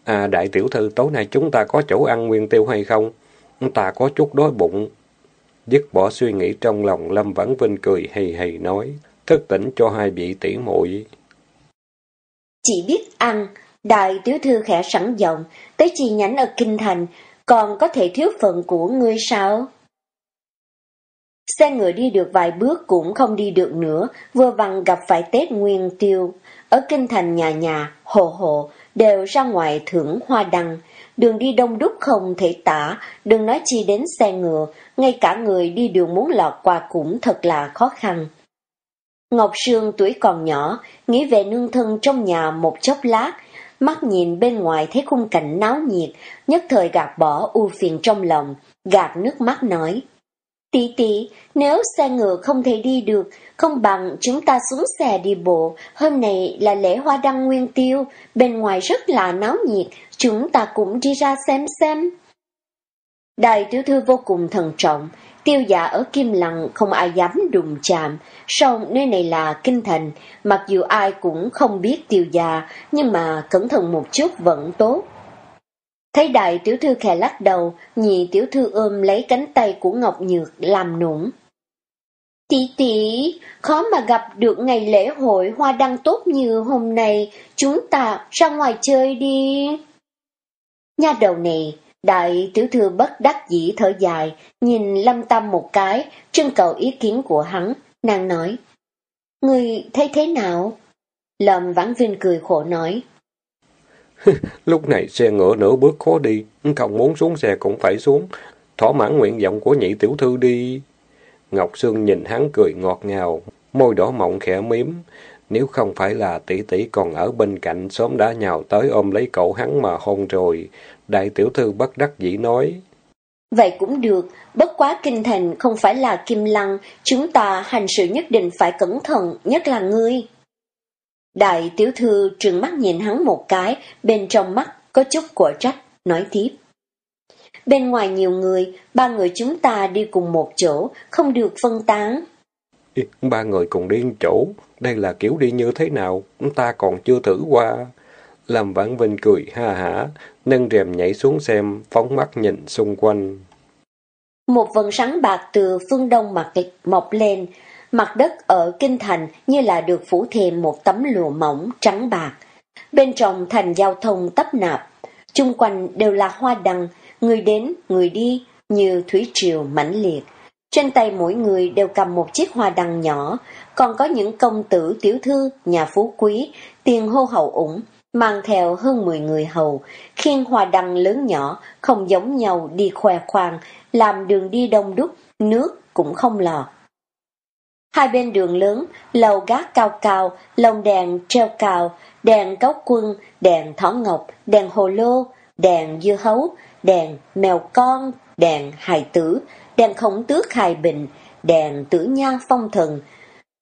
À, đại tiểu thư, tối nay chúng ta có chỗ ăn nguyên tiêu hay không? Ta có chút đói bụng. Dứt bỏ suy nghĩ trong lòng, Lâm Vãn Vinh cười hì hì nói, thức tỉnh cho hai vị tỷ muội chỉ biết ăn, đại tiểu thư khẽ sẵn giọng, tới chi nhánh ở Kinh Thành, còn có thể thiếu phần của ngươi sao? Xe ngựa đi được vài bước cũng không đi được nữa, vừa vặn gặp phải Tết Nguyên Tiêu. Ở Kinh Thành nhà nhà, hồ hồ, đều ra ngoài thưởng hoa đăng. đường đi đông đúc không thể tả, đừng nói chi đến xe ngựa, ngay cả người đi đường muốn lọt qua cũng thật là khó khăn. Ngọc Sương tuổi còn nhỏ, nghĩ về nương thân trong nhà một chốc lát, mắt nhìn bên ngoài thấy khung cảnh náo nhiệt, nhất thời gạt bỏ u phiền trong lòng, gạt nước mắt nói. Tỷ tỷ, nếu xe ngựa không thể đi được, không bằng chúng ta xuống xe đi bộ. Hôm nay là lễ hoa đăng nguyên tiêu, bên ngoài rất là náo nhiệt, chúng ta cũng đi ra xem xem. Đại tiểu thư vô cùng thận trọng, tiêu giả ở Kim Lặng không ai dám đụng chạm, song nơi này là kinh thành, mặc dù ai cũng không biết tiêu giả, nhưng mà cẩn thận một chút vẫn tốt. Thấy đại tiểu thư khẽ lắc đầu, nhị tiểu thư ôm lấy cánh tay của Ngọc Nhược làm nũng. Tỷ tỷ, khó mà gặp được ngày lễ hội hoa đăng tốt như hôm nay, chúng ta ra ngoài chơi đi. Nha đầu này, đại tiểu thư bất đắc dĩ thở dài, nhìn lâm tâm một cái, trưng cầu ý kiến của hắn, nàng nói. Người thấy thế nào? Lâm Vãn Vinh cười khổ nói. Lúc này xe ngựa nửa bước khó đi, không muốn xuống xe cũng phải xuống, thỏa mãn nguyện vọng của nhị tiểu thư đi. Ngọc Sương nhìn hắn cười ngọt ngào, môi đỏ mọng khẽ miếm. Nếu không phải là tỷ tỷ còn ở bên cạnh, sớm đã nhào tới ôm lấy cậu hắn mà hôn rồi. Đại tiểu thư bất đắc dĩ nói. Vậy cũng được, bất quá kinh thành không phải là kim lăng, chúng ta hành sự nhất định phải cẩn thận, nhất là ngươi. Đại tiểu thư trừng mắt nhìn hắn một cái, bên trong mắt có chút của trách, nói tiếp. Bên ngoài nhiều người, ba người chúng ta đi cùng một chỗ, không được phân tán. Ba người cùng đi chỗ, đây là kiểu đi như thế nào, ta còn chưa thử qua. Làm vãn vinh cười ha hả, nâng rèm nhảy xuống xem, phóng mắt nhìn xung quanh. Một vần sáng bạc từ phương đông mặt mọc lên, mặt đất ở kinh thành như là được phủ thêm một tấm lụa mỏng trắng bạc. Bên trong thành giao thông tấp nạp, chung quanh đều là hoa đăng, người đến, người đi, như thủy triều mãnh liệt. Trên tay mỗi người đều cầm một chiếc hoa đăng nhỏ, còn có những công tử tiểu thư, nhà phú quý, tiền hô hậu ủng, mang theo hơn 10 người hầu, khiên hoa đăng lớn nhỏ, không giống nhau đi khoe khoang, làm đường đi đông đúc, nước cũng không lọt. Hai bên đường lớn, lầu gác cao cao, lồng đèn treo cao, đèn cáo quân, đèn thỏ ngọc, đèn hồ lô, đèn dưa hấu, đèn mèo con, đèn hài tử, đèn khổng tước hài bình, đèn tử nha phong thần.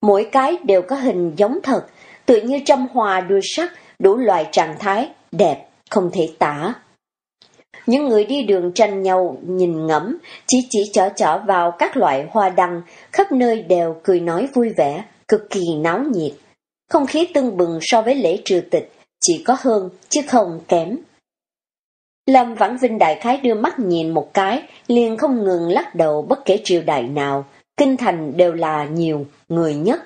Mỗi cái đều có hình giống thật, tự như trăm hòa đuôi sắc, đủ loại trạng thái, đẹp, không thể tả. Những người đi đường tranh nhau, nhìn ngẫm, chỉ chỉ chở chở vào các loại hoa đăng, khắp nơi đều cười nói vui vẻ, cực kỳ náo nhiệt. Không khí tưng bừng so với lễ trừ tịch, chỉ có hơn, chứ không kém. Lâm Vãn Vinh đại khái đưa mắt nhìn một cái, liền không ngừng lắc đầu bất kể triều đại nào, kinh thành đều là nhiều, người nhất.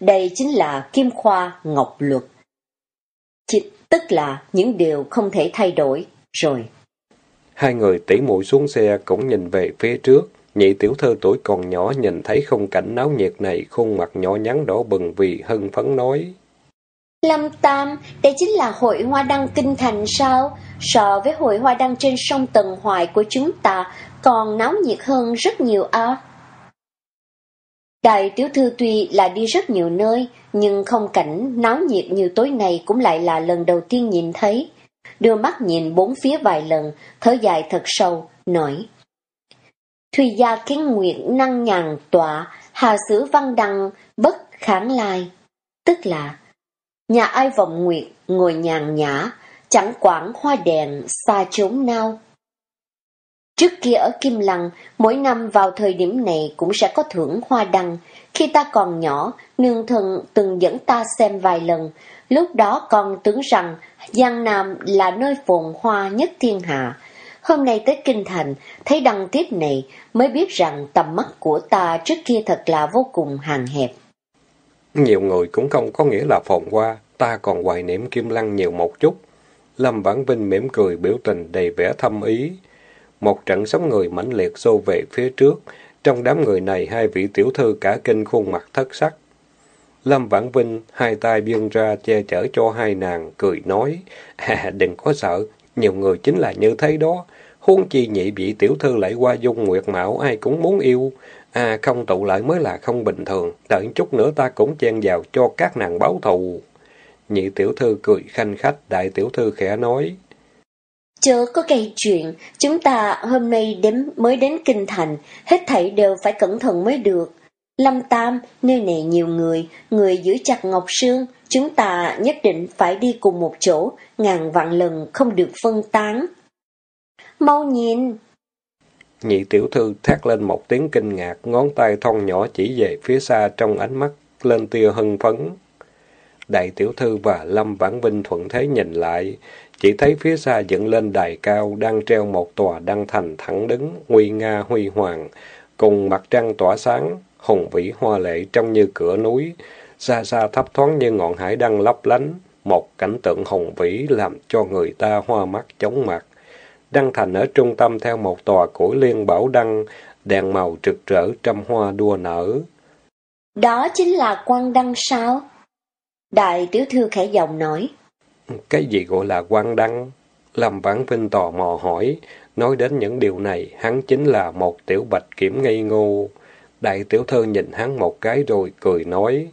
Đây chính là Kim Khoa Ngọc Luật. Chỉ, tức là những điều không thể thay đổi, rồi. Hai người tỉ muội xuống xe cũng nhìn về phía trước. Nhị tiểu thư tuổi còn nhỏ nhìn thấy không cảnh náo nhiệt này, khuôn mặt nhỏ nhắn đỏ bừng vì hân phấn nói. Lâm Tam, đây chính là hội hoa đăng kinh thành sao? So với hội hoa đăng trên sông Tần Hoài của chúng ta, còn náo nhiệt hơn rất nhiều à? Đại tiểu thư tuy là đi rất nhiều nơi, nhưng không cảnh náo nhiệt như tối nay cũng lại là lần đầu tiên nhìn thấy đưa mắt nhìn bốn phía vài lần, thở dài thật sâu, nói. Thùy gia kiến nguyện năng nhàn tọa, hà sử văn đăng, bất kháng lai. Tức là, nhà ai vọng nguyệt, ngồi nhàn nhã, chẳng quản hoa đèn, xa chốn nao. Trước kia ở Kim Lăng, mỗi năm vào thời điểm này cũng sẽ có thưởng hoa đăng. Khi ta còn nhỏ, nương thần từng dẫn ta xem vài lần. Lúc đó con tưởng rằng Giang Nam là nơi phồn hoa nhất thiên hạ. Hôm nay tới Kinh Thành, thấy đăng tiếp này mới biết rằng tầm mắt của ta trước kia thật là vô cùng hàng hẹp. Nhiều người cũng không có nghĩa là phồn hoa, ta còn hoài niệm Kim Lăng nhiều một chút. Lâm Vãn Vinh mỉm cười biểu tình đầy vẻ thâm ý. Một trận sóng người mãnh liệt xô về phía trước. Trong đám người này, hai vị tiểu thư cả kinh khuôn mặt thất sắc. Lâm Vãn Vinh hai tay vươn ra che chở cho hai nàng, cười nói, à, đừng có sợ, Nhiều người chính là như thế đó. Huống chi nhị vị tiểu thư lại qua dung nguyệt mạo, ai cũng muốn yêu. À, không tụ lại mới là không bình thường. Đợi chút nữa ta cũng chen vào cho các nàng báo thù. Nhị tiểu thư cười khanh khách, đại tiểu thư khẽ nói. Chớ có gây chuyện, chúng ta hôm nay đến mới đến Kinh Thành, hết thảy đều phải cẩn thận mới được. Lâm Tam, nơi này nhiều người, người giữ chặt Ngọc Sương, chúng ta nhất định phải đi cùng một chỗ, ngàn vạn lần không được phân tán. Mau nhìn! Nhị tiểu thư thét lên một tiếng kinh ngạc, ngón tay thon nhỏ chỉ về phía xa trong ánh mắt, lên tia hưng phấn. Đại tiểu thư và Lâm Vãn Vinh thuận thế nhìn lại, chỉ thấy phía xa dựng lên đài cao, đang treo một tòa đăng thành thẳng đứng, nguy nga huy hoàng, cùng mặt trăng tỏa sáng, hùng vĩ hoa lệ trông như cửa núi, xa xa thấp thoáng như ngọn hải đăng lấp lánh, một cảnh tượng hùng vĩ làm cho người ta hoa mắt chóng mặt. Đăng thành ở trung tâm theo một tòa củi liên bảo đăng, đèn màu trực rỡ trăm hoa đua nở. Đó chính là quan đăng sao? Đại tiểu thư khẽ giọng nói. Cái gì gọi là quan đăng? Lâm Vãn Vinh tò mò hỏi, nói đến những điều này, hắn chính là một tiểu bạch kiểm ngây ngô. Đại tiểu thư nhìn hắn một cái rồi cười nói.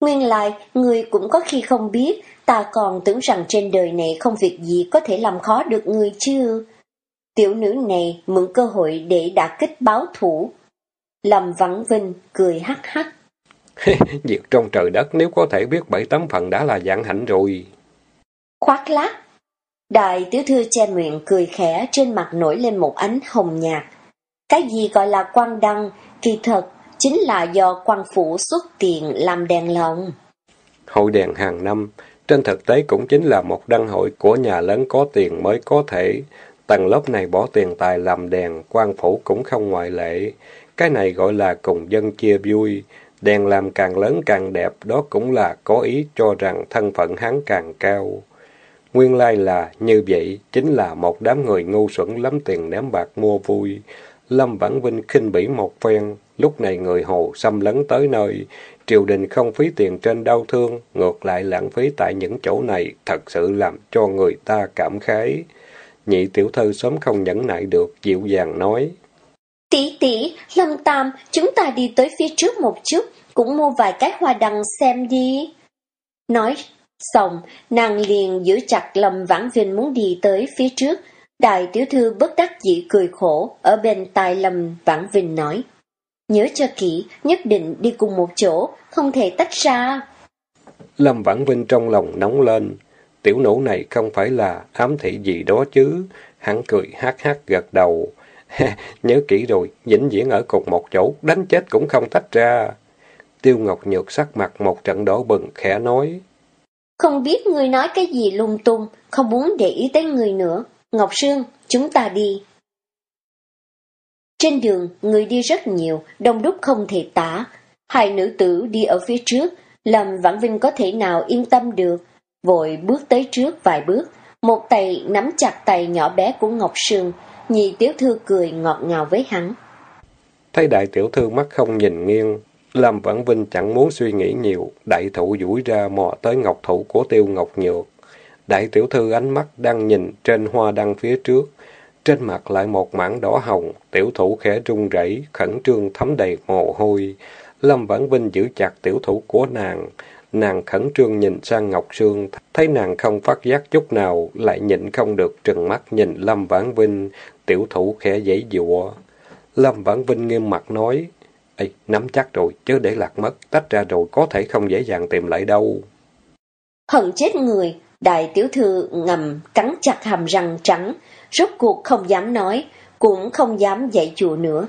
Nguyên lại, người cũng có khi không biết, ta còn tưởng rằng trên đời này không việc gì có thể làm khó được người chứ. Tiểu nữ này mượn cơ hội để đả kích báo thủ. Lâm Vãn Vinh cười hắc hắc. Việc trong trời đất nếu có thể biết bảy tấm phần đã là dạng hạnh rồi. Khoác lác. Đại tiểu thư che miệng cười khẽ trên mặt nổi lên một ánh hồng nhạt. Cái gì gọi là quan đăng, kỳ thật chính là do quan phủ xuất tiền làm đèn lồng. Hội đèn hàng năm, trên thực tế cũng chính là một đăng hội của nhà lớn có tiền mới có thể. Tầng lớp này bỏ tiền tài làm đèn, quan phủ cũng không ngoại lệ. Cái này gọi là cùng dân chia vui. Đèn làm càng lớn càng đẹp, đó cũng là có ý cho rằng thân phận hắn càng cao. Nguyên lai là như vậy, chính là một đám người ngu xuẩn lắm tiền ném bạc mua vui. Lâm Vãn Vinh khinh bỉ một phen, lúc này người Hồ xâm lấn tới nơi, triều đình không phí tiền trên đau thương, ngược lại lãng phí tại những chỗ này, thật sự làm cho người ta cảm khái. Nhị tiểu thư sớm không nhẫn nại được, dịu dàng nói. Tỷ tỷ, Lâm Tam, chúng ta đi tới phía trước một chút, cũng mua vài cái hoa đằng xem đi. Nói xong, nàng liền giữ chặt Lâm Vãn Vinh muốn đi tới phía trước. Đại tiểu thư bất đắc dĩ cười khổ, ở bên tai Lâm Vãn Vinh nói. Nhớ cho kỹ, nhất định đi cùng một chỗ, không thể tách ra. Lâm Vãn Vinh trong lòng nóng lên. Tiểu nữ này không phải là ám thị gì đó chứ. Hắn cười hát hát gật đầu. Nhớ kỹ rồi, vĩnh viễn ở cùng một chỗ, đánh chết cũng không tách ra. Tiêu Ngọc Nhược sắc mặt một trận đỏ bừng, khẽ nói. Không biết người nói cái gì lung tung, không muốn để ý tới người nữa. Ngọc Sương, chúng ta đi. Trên đường, người đi rất nhiều, đông đúc không thể tả. Hai nữ tử đi ở phía trước, làm Vãn Vinh có thể nào yên tâm được. Vội bước tới trước vài bước, một tay nắm chặt tay nhỏ bé của Ngọc Sương, nhị tiểu thư cười ngọt ngào với hắn. Thấy đại tiểu thư mắt không nhìn nghiêng, Lâm Vãn Vinh chẳng muốn suy nghĩ nhiều, đại thụ duỗi ra mò tới ngọc thủ của tiêu ngọc nhược. Đại tiểu thư ánh mắt đang nhìn trên hoa đăng phía trước, trên mặt lại một mảng đỏ hồng, tiểu thủ khẽ run rẩy, khẩn trương thấm đầy mồ hôi. Lâm Vãn Vinh giữ chặt tiểu thủ của nàng, nàng khẩn trương nhìn sang Ngọc Sương, thấy nàng không phát giác chút nào, lại nhịn không được trừng mắt nhìn Lâm Vãn Vinh, tiểu thủ khẽ giãy dụa. Lâm Vãn Vinh nghiêm mặt nói, Ê, nắm chắc rồi, chứ để lạc mất, tách ra rồi có thể không dễ dàng tìm lại đâu. Hận chết người, đại tiểu thư ngầm cắn chặt hàm răng trắng, rốt cuộc không dám nói, cũng không dám dạy chùa nữa.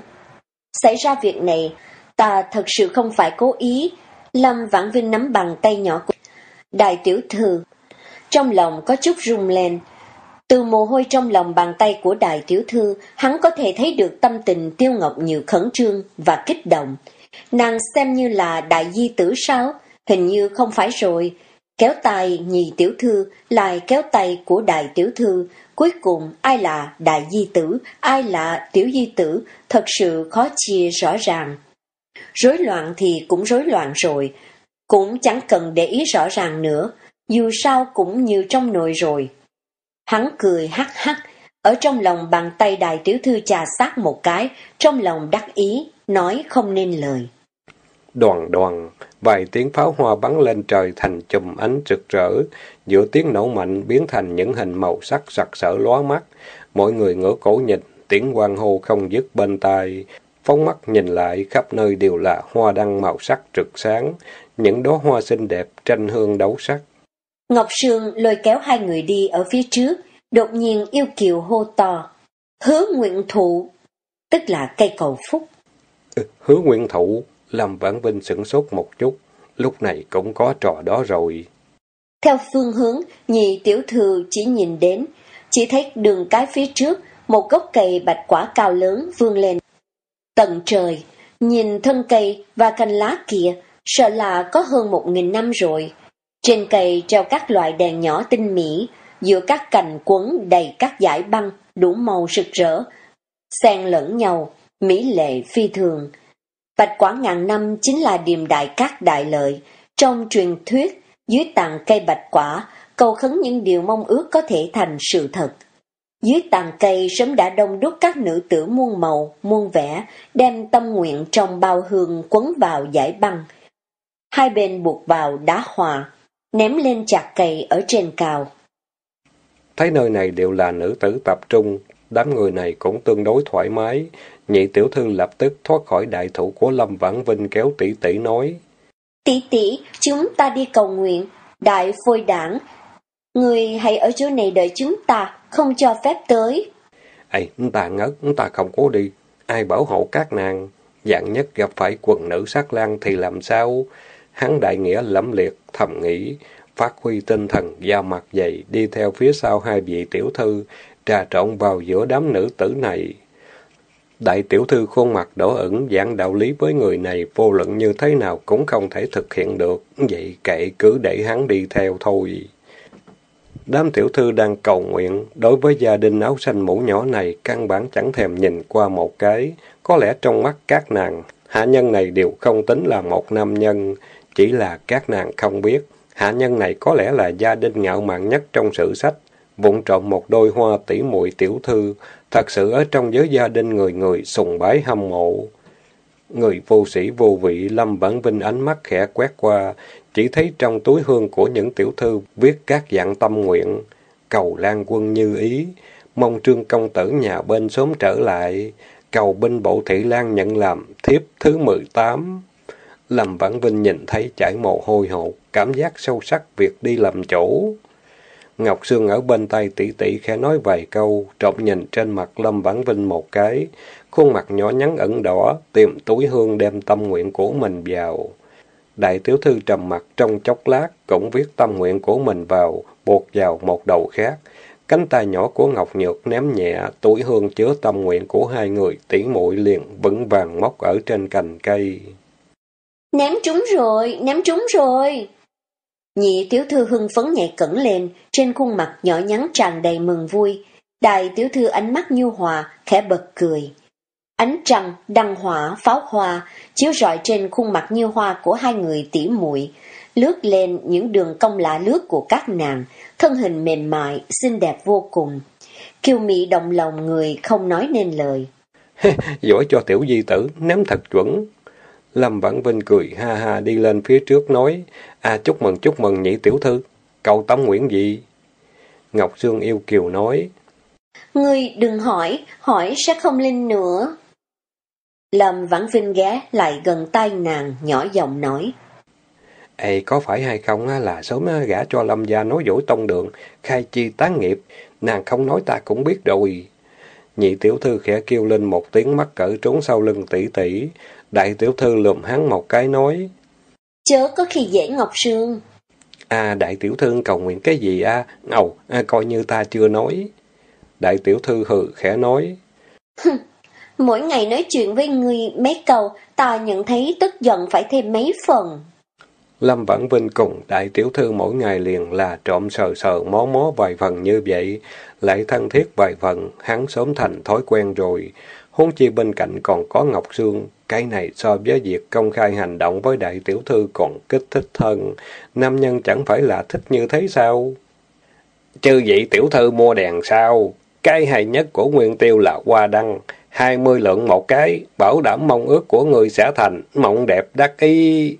Xảy ra việc này, ta thật sự không phải cố ý. Lâm Vãn Vinh nắm bằng tay nhỏ của đại tiểu thư. Trong lòng có chút rung lên. Từ mồ hôi trong lòng bàn tay của đại tiểu thư, hắn có thể thấy được tâm tình tiêu ngọc nhiều khẩn trương và kích động. Nàng xem như là đại di tử sao? Hình như không phải rồi. Kéo tay nhì tiểu thư, lại kéo tay của đại tiểu thư, Cuối cùng, ai là đại di tử, ai là tiểu di tử, thật sự khó chia rõ ràng. Rối loạn thì cũng rối loạn rồi, cũng chẳng cần để ý rõ ràng nữa, dù sao cũng như trong nồi rồi. Hắn cười hắc hắc, ở trong lòng bàn tay đại tiểu thư trà sát một cái, trong lòng đắc ý, nói không nên lời. Đoàn đoàn, vài tiếng pháo hoa bắn lên trời thành chùm ánh rực rỡ, giữa tiếng nổ mạnh biến thành những hình màu sắc sặc sỡ lóa mắt. Mọi người ngửa cổ nhìn, tiếng quang hô không dứt bên tai. Phóng mắt nhìn lại, khắp nơi đều là hoa đăng màu sắc rực sáng, những đóa hoa xinh đẹp tranh hương đấu sắc. Ngọc Sương lôi kéo hai người đi ở phía trước, đột nhiên yêu kiều hô to. Hứa nguyện thụ, tức là cây cầu phúc. Ừ, hứa nguyện thụ, làm vãn vinh sửng sốt một chút, lúc này cũng có trò đó rồi. Theo phương hướng, nhị tiểu thư chỉ nhìn đến, chỉ thấy đường cái phía trước, một gốc cây bạch quả cao lớn vươn lên. Tận trời, nhìn thân cây và cành lá kia, sợ là có hơn một nghìn năm rồi. Trên cây treo các loại đèn nhỏ tinh mỹ, giữa các cành quấn đầy các dải băng đủ màu rực rỡ, xen lẫn nhau, mỹ lệ phi thường. Bạch quả ngàn năm chính là điềm đại các đại lợi. Trong truyền thuyết, dưới tàn cây bạch quả, cầu khấn những điều mong ước có thể thành sự thật. Dưới tàn cây sớm đã đông đúc các nữ tử muôn màu, muôn vẻ, đem tâm nguyện trong bao hương quấn vào giải băng. Hai bên buộc vào đá hòa, ném lên chặt cây ở trên cao. Thấy nơi này đều là nữ tử tập trung, đám người này cũng tương đối thoải mái. Nhị tiểu thư lập tức thoát khỏi đại thủ của Lâm Vãn Vinh kéo tỷ tỷ nói. Tỷ tỷ, chúng ta đi cầu nguyện, đại phôi đảng. Người hãy ở chỗ này đợi chúng ta, không cho phép tới. Ê, ta ngất, ta không có đi. Ai bảo hộ các nàng? Dạng nhất gặp phải quần nữ sát lang thì làm sao? Hắn đại nghĩa lẫm liệt, thầm nghĩ, phát huy tinh thần, da mặt dày, đi theo phía sau hai vị tiểu thư, trà trộn vào giữa đám nữ tử này. Đại tiểu thư khuôn mặt đỏ ửng giảng đạo lý với người này vô luận như thế nào cũng không thể thực hiện được, vậy kệ cứ để hắn đi theo thôi. Đám tiểu thư đang cầu nguyện, đối với gia đình áo xanh mũ nhỏ này căn bản chẳng thèm nhìn qua một cái, có lẽ trong mắt các nàng, hạ nhân này đều không tính là một nam nhân, chỉ là các nàng không biết, hạ nhân này có lẽ là gia đình ngạo mạn nhất trong sử sách, vụng trộm một đôi hoa tỷ muội tiểu thư, thật sự ở trong giới gia đình người người sùng bái hâm mộ. Người vô sĩ vô vị Lâm Vãn Vinh ánh mắt khẽ quét qua, chỉ thấy trong túi hương của những tiểu thư viết các dạng tâm nguyện, cầu lan quân như ý, mong trương công tử nhà bên sớm trở lại, cầu binh bộ thị lan nhận làm thiếp thứ mười tám. Lâm Vãn Vinh nhìn thấy chảy mồ hôi hột, cảm giác sâu sắc việc đi làm chỗ. Ngọc Sương ở bên tay tỷ tỷ khẽ nói vài câu, trộm nhìn trên mặt Lâm Vãn Vinh một cái, khuôn mặt nhỏ nhắn ẩn đỏ, tìm túi hương đem tâm nguyện của mình vào. Đại tiểu thư trầm mặt trong chốc lát, cũng viết tâm nguyện của mình vào, buộc vào một đầu khác. Cánh tay nhỏ của Ngọc Nhược ném nhẹ, túi hương chứa tâm nguyện của hai người, tỷ muội liền vững vàng móc ở trên cành cây. Ném trúng rồi, ném trúng rồi. Nhị tiểu thư hưng phấn nhảy cẩn lên, trên khuôn mặt nhỏ nhắn tràn đầy mừng vui. Đại tiểu thư ánh mắt nhu hòa, khẽ bật cười. Ánh trăng, đăng hỏa, pháo hoa, chiếu rọi trên khuôn mặt như hoa của hai người tỉ muội lướt lên những đường cong lạ lướt của các nàng, thân hình mềm mại, xinh đẹp vô cùng. Kiều Mỹ động lòng người không nói nên lời. Giỏi cho tiểu di tử, ném thật chuẩn. Lâm Vãn Vinh cười ha ha đi lên phía trước nói, à chúc mừng chúc mừng nhị tiểu thư, cầu tâm nguyện gì? Ngọc Sương yêu kiều nói, Ngươi đừng hỏi, hỏi sẽ không linh nữa. Lâm Vãn Vinh ghé lại gần tay nàng, nhỏ giọng nói. Ê, có phải hay không là sớm gả cho Lâm gia nói dối tông đường, khai chi tán nghiệp, nàng không nói ta cũng biết rồi. Nhị tiểu thư khẽ kêu lên một tiếng mắt cỡ trốn sau lưng tỷ tỷ, đại tiểu thư lùm hắn một cái nói. Chớ có khi dễ Ngọc Sương. À, đại tiểu thư cầu nguyện cái gì a? À? Ngầu, à, coi như ta chưa nói. Đại tiểu thư hừ khẽ nói. Mỗi ngày nói chuyện với người mấy câu, ta nhận thấy tức giận phải thêm mấy phần. Lâm Vãn Vinh cùng đại tiểu thư mỗi ngày liền là trộm sờ sờ mó mó vài phần như vậy, lại thân thiết vài phần, hắn sớm thành thói quen rồi. Huống chi bên cạnh còn có Ngọc Sương, cái này so với việc công khai hành động với đại tiểu thư còn kích thích hơn. Nam nhân chẳng phải là thích như thế sao? Chư vị tiểu thư mua đèn sao? Cái hay nhất của Nguyên Tiêu là hoa đăng, hai mươi lượng một cái, bảo đảm mong ước của người sẽ thành, mộng đẹp đắc ý.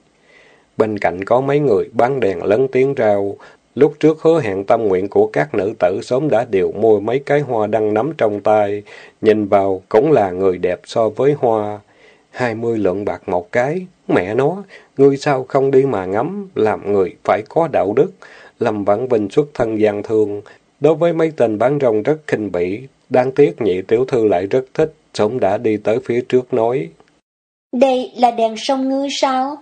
Bên cạnh có mấy người bán đèn lớn tiếng rao, lúc trước hứa hẹn tâm nguyện của các nữ tử sớm đã đều mua mấy cái hoa đăng nắm trong tay, nhìn vào cũng là người đẹp so với hoa. Hai mươi lượng bạc một cái, mẹ nó, ngươi sao không đi mà ngắm, làm người phải có đạo đức. Lâm Vãn Vinh xuất thân gian thương, đối với mấy tên bán rong rất khinh bỉ, đáng tiếc nhị tiểu thư lại rất thích, sớm đã đi tới phía trước nói. Đây là đèn sông ngư sao?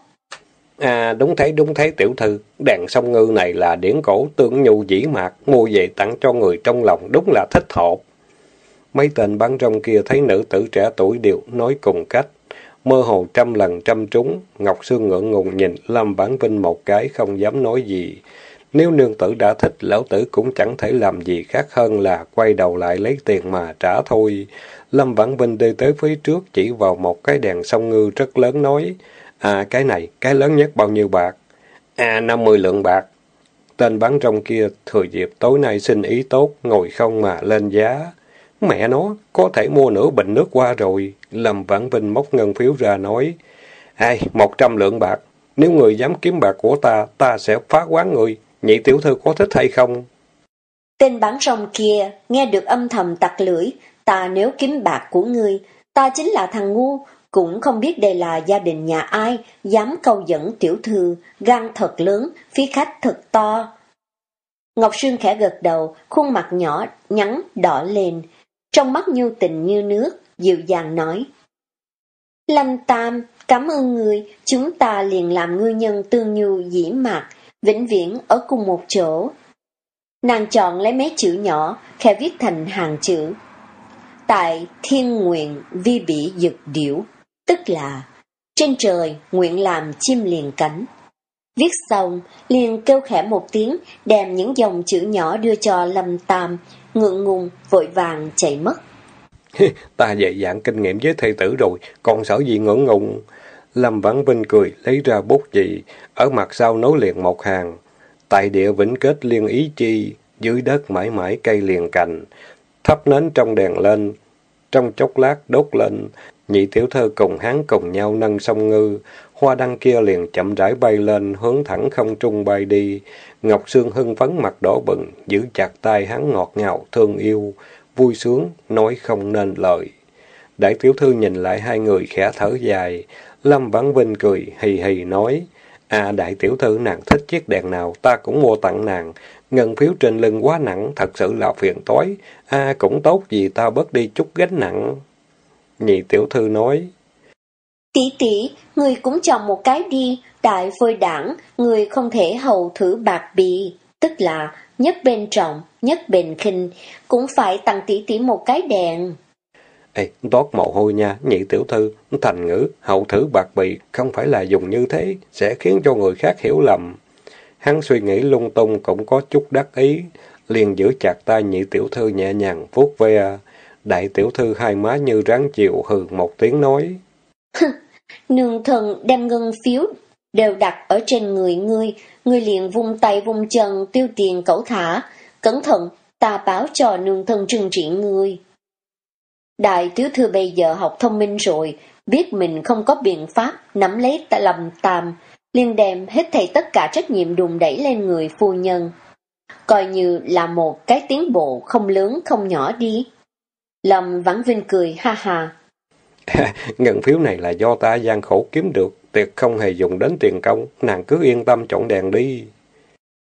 À đúng thế đúng thế tiểu thư, đèn sông ngư này là điển cổ tương nhu dĩ mạc, mua về tặng cho người trong lòng đúng là thích hợp. Mấy tên bán rong kia thấy nữ tử trẻ tuổi đều nói cùng cách, mơ hồ trăm lần trăm trúng, Ngọc Sương ngượng ngùng nhìn Lâm Vãn Vinh một cái không dám nói gì. Nếu nương tử đã thích, lão tử cũng chẳng thể làm gì khác hơn là quay đầu lại lấy tiền mà trả thôi. Lâm Vãn Vinh đi tới phía trước chỉ vào một cái đèn sông ngư rất lớn nói, À cái này, cái lớn nhất bao nhiêu bạc? À năm mươi lượng bạc. Tên bán rong kia thừa dịp tối nay xin ý tốt, ngồi không mà lên giá. Mẹ nó, có thể mua nửa bình nước qua rồi. Lâm Vãn Vinh móc ngân phiếu ra nói, Ai, một trăm lượng bạc. Nếu người dám kiếm bạc của ta, ta sẽ phá quán người. Nhị tiểu thư có thích hay không? Tên bán rong kia nghe được âm thầm tặc lưỡi, ta nếu kiếm bạc của ngươi, ta chính là thằng ngu, cũng không biết đây là gia đình nhà ai, dám câu dẫn tiểu thư, gan thật lớn, phí khách thật to. Ngọc Sương khẽ gật đầu, khuôn mặt nhỏ, nhắn, đỏ lên, trong mắt nhu tình như nước, dịu dàng nói. Lâm Tam, cảm ơn người, chúng ta liền làm ngư nhân tương nhu dĩ mạc, vĩnh viễn ở cùng một chỗ. Nàng chọn lấy mấy chữ nhỏ, khẽ viết thành hàng chữ. Tại thiên nguyện vi bỉ dực điểu, tức là trên trời nguyện làm chim liền cánh. Viết xong, liền kêu khẽ một tiếng, đem những dòng chữ nhỏ đưa cho Lâm Tam, ngượng ngùng, vội vàng chạy mất. Ta dạy dạng kinh nghiệm với thầy tử rồi, còn sở gì ngưỡng ngùng. Lâm Vãn Vinh cười, lấy ra bút chì, ở mặt sau nối liền một hàng. Tại địa vĩnh kết liên ý chi, dưới đất mãi mãi cây liền cành. Thắp nến trong đèn lên, trong chốc lát đốt lên. Nhị tiểu thơ cùng hán cùng nhau nâng sông ngư, hoa đăng kia liền chậm rãi bay lên, hướng thẳng không trung bay đi. Ngọc Sương hưng phấn mặt đỏ bừng, giữ chặt tay hắn ngọt ngào, thương yêu, vui sướng, nói không nên lời. Đại tiểu thư nhìn lại hai người khẽ thở dài, Lâm Vãn Vinh cười, hì hì nói, À đại tiểu thư nàng thích chiếc đèn nào, ta cũng mua tặng nàng. Ngân phiếu trên lưng quá nặng, thật sự là phiền toái. À cũng tốt vì ta bớt đi chút gánh nặng. Nhị tiểu thư nói, Tỷ tỷ, người cũng chọn một cái đi, đại phôi đảng, người không thể hầu thử bạc bì, tức là nhất bên trọng, nhất bên khinh, cũng phải tặng tỷ tỷ một cái đèn. Ê, tốt mồ hôi nha, nhị tiểu thư, thành ngữ, hậu thử bạc bì, không phải là dùng như thế, sẽ khiến cho người khác hiểu lầm. Hắn suy nghĩ lung tung cũng có chút đắc ý, liền giữ chặt tay nhị tiểu thư nhẹ nhàng vuốt ve. Đại tiểu thư hai má như ráng chịu hừ một tiếng nói. Nương thần đem ngân phiếu đều đặt ở trên người ngươi, ngươi liền vung tay vung chân tiêu tiền cẩu thả. Cẩn thận, ta báo cho nương thần trừng trị ngươi. Đại tiểu thư bây giờ học thông minh rồi, biết mình không có biện pháp nắm lấy tại lầm tàm, liền đem hết thảy tất cả trách nhiệm đùn đẩy lên người phu nhân. Coi như là một cái tiến bộ không lớn không nhỏ đi. Lâm Vãn Vinh cười ha ha. Ngân phiếu này là do ta gian khổ kiếm được, tuyệt không hề dùng đến tiền công, nàng cứ yên tâm chọn đèn đi.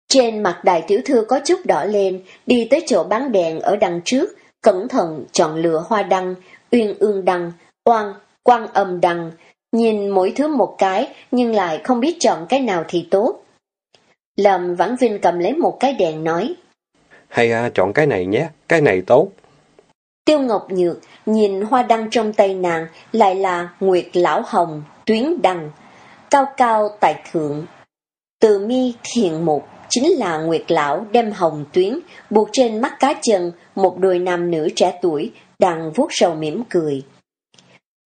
Trên mặt đại tiểu thư có chút đỏ lên, đi tới chỗ bán đèn ở đằng trước, cẩn thận chọn lựa hoa đăng, uyên ương đăng, oan, quan âm đăng, nhìn mỗi thứ một cái nhưng lại không biết chọn cái nào thì tốt. Lâm Vãn Vinh cầm lấy một cái đèn nói. Hay à, chọn cái này nhé, cái này tốt. Tiêu Ngọc Nhược nhìn hoa đăng trong tay nàng lại là Nguyệt Lão Hồng, tuyến đăng, cao cao tại thượng. Từ mi thiện mục chính là Nguyệt Lão đem hồng tuyến buộc trên mắt cá chân một đôi nam nữ trẻ tuổi đang vuốt sầu mỉm cười.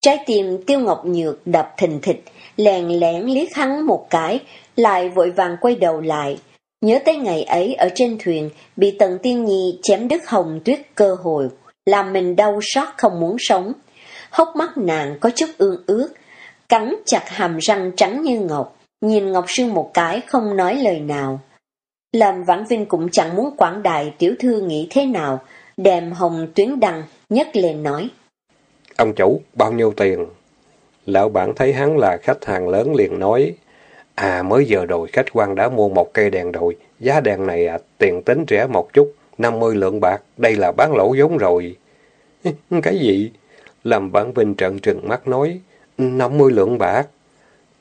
Trái tim Tiêu Ngọc Nhược đập thình thịch, lèn lén liếc hắn một cái, lại vội vàng quay đầu lại. Nhớ tới ngày ấy ở trên thuyền, bị Tần Tiên Nhi chém đứt hồng tuyết cơ hội, làm mình đau xót không muốn sống. Hốc mắt nàng có chút ương ướt, cắn chặt hàm răng trắng như ngọc, nhìn Ngọc Sương một cái không nói lời nào. Làm Vãn Vinh cũng chẳng muốn quảng đại tiểu thư nghĩ thế nào, đèm hồng tuyến đăng, nhấc lên nói. Ông chủ, bao nhiêu tiền? Lão bản thấy hắn là khách hàng lớn liền nói, À mới giờ rồi khách quan đã mua một cây đèn rồi, giá đèn này à, tiền tính rẻ một chút, 50 lượng bạc, đây là bán lỗ vốn rồi. Cái gì? Làm bản Vinh trận trừng mắt nói, 50 lượng bạc.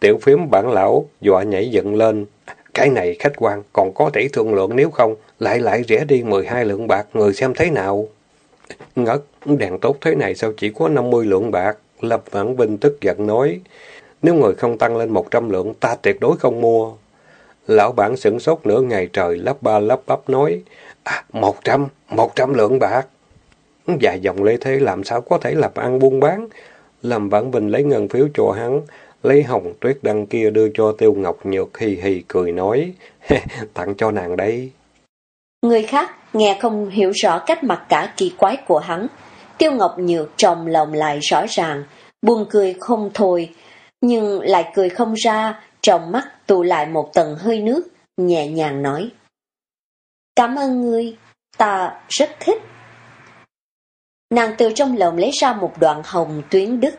Tiểu phím bản lão dọa nhảy dựng lên, cái này khách quan còn có thể thương lượng nếu không, lại lại rẻ đi 12 lượng bạc, người xem thế nào. Ngất, đèn tốt thế này sao chỉ có 50 lượng bạc? Lập Vãn Vinh tức giận nói, nếu người không tăng lên 100 lượng, ta tuyệt đối không mua. Lão bản sửng sốt nửa ngày trời, lắp ba lắp bắp nói, à, 100, 100 lượng bạc. Dài dòng lê thế làm sao có thể làm ăn buôn bán? Làm Vãn Vinh lấy ngân phiếu cho hắn, lấy hồng tuyết đăng kia đưa cho Tiêu Ngọc Nhược hì hì cười nói, tặng cho nàng đây. Người khác nghe không hiểu rõ cách mặt cả kỳ quái của hắn. Tiêu Ngọc Nhược trong lòng lại rõ ràng, buồn cười không thôi, nhưng lại cười không ra, trong mắt tụ lại một tầng hơi nước, nhẹ nhàng nói. Cảm ơn ngươi, ta rất thích. Nàng từ trong lòng lấy ra một đoạn hồng tuyến đức,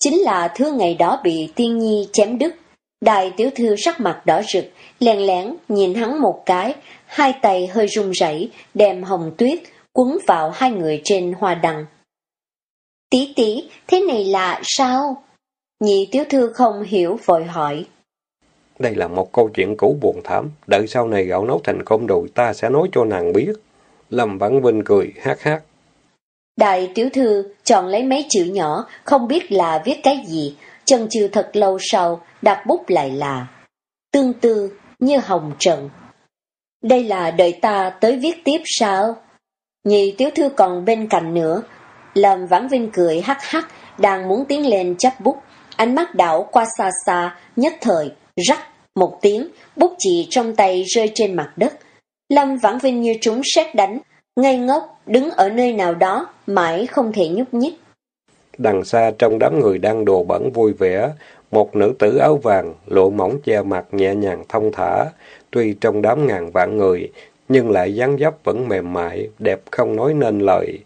chính là thứ ngày đó bị tiên nhi chém đứt. Đại tiểu thư sắc mặt đỏ rực, lèn lén nhìn hắn một cái, hai tay hơi run rẩy, đem hồng tuyết quấn vào hai người trên hoa đằng. Tí tí, thế này là sao? Nhị tiểu thư không hiểu vội hỏi. Đây là một câu chuyện cũ buồn thảm, đợi sau này gạo nấu thành công đùi ta sẽ nói cho nàng biết. Lâm Vãn Vinh cười, hát hát. Đại tiểu thư chọn lấy mấy chữ nhỏ, không biết là viết cái gì, chân chừ thật lâu sau, đặt bút lại là Tương tư như hồng trần. Đây là đợi ta tới viết tiếp sao? Nhị tiểu thư còn bên cạnh nữa. Lâm Vãn Vinh cười hắc hắc, đang muốn tiến lên chấp bút. Ánh mắt đảo qua xa xa, nhất thời, rắc, một tiếng, bút chì trong tay rơi trên mặt đất. Lâm Vãn Vinh như trúng sét đánh, ngây ngốc, đứng ở nơi nào đó, mãi không thể nhúc nhích. Đằng xa trong đám người đang đồ bẩn vui vẻ, một nữ tử áo vàng, lộ mỏng che mặt nhẹ nhàng thông thả, tuy trong đám ngàn vạn người, nhưng lại dáng dấp vẫn mềm mại, đẹp không nói nên lời.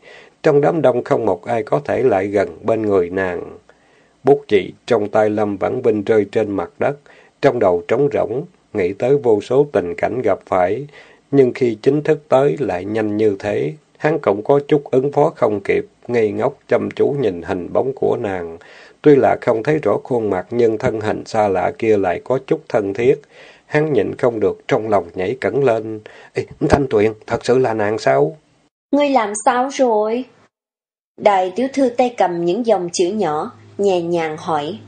Trong đám đông không một ai có thể lại gần bên người nàng. Bút chỉ trong tay Lâm Vãn Vinh rơi trên mặt đất, trong đầu trống rỗng, nghĩ tới vô số tình cảnh gặp phải, nhưng khi chính thức tới lại nhanh như thế, hắn cũng có chút ứng phó không kịp, ngây ngốc chăm chú nhìn hình bóng của nàng. Tuy là không thấy rõ khuôn mặt nhưng thân hình xa lạ kia lại có chút thân thiết. Hắn nhịn không được trong lòng nhảy cẩn lên. Ê, Thanh Tuyền, thật sự là nàng sao? Ngươi làm sao rồi? Đại tiểu thư tay cầm những dòng chữ nhỏ, nhẹ nhàng hỏi.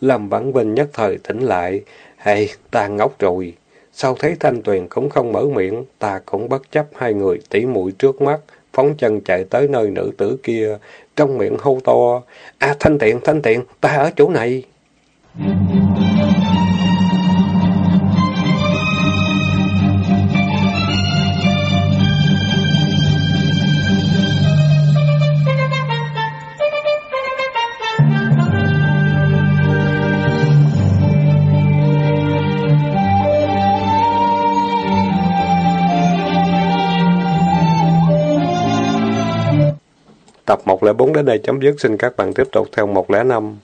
Lâm Vãn Vinh nhất thời tỉnh lại. Hay, ta ngốc rồi. Sau thấy Thanh Tuyền cũng không mở miệng, ta cũng bất chấp hai người tỉ mũi trước mắt, phóng chân chạy tới nơi nữ tử kia, trong miệng hô to. À Thanh Tiện, Thanh Tiện, ta ở chỗ này. Tập 104 đến đây chấm dứt. Xin các bạn tiếp tục theo 105.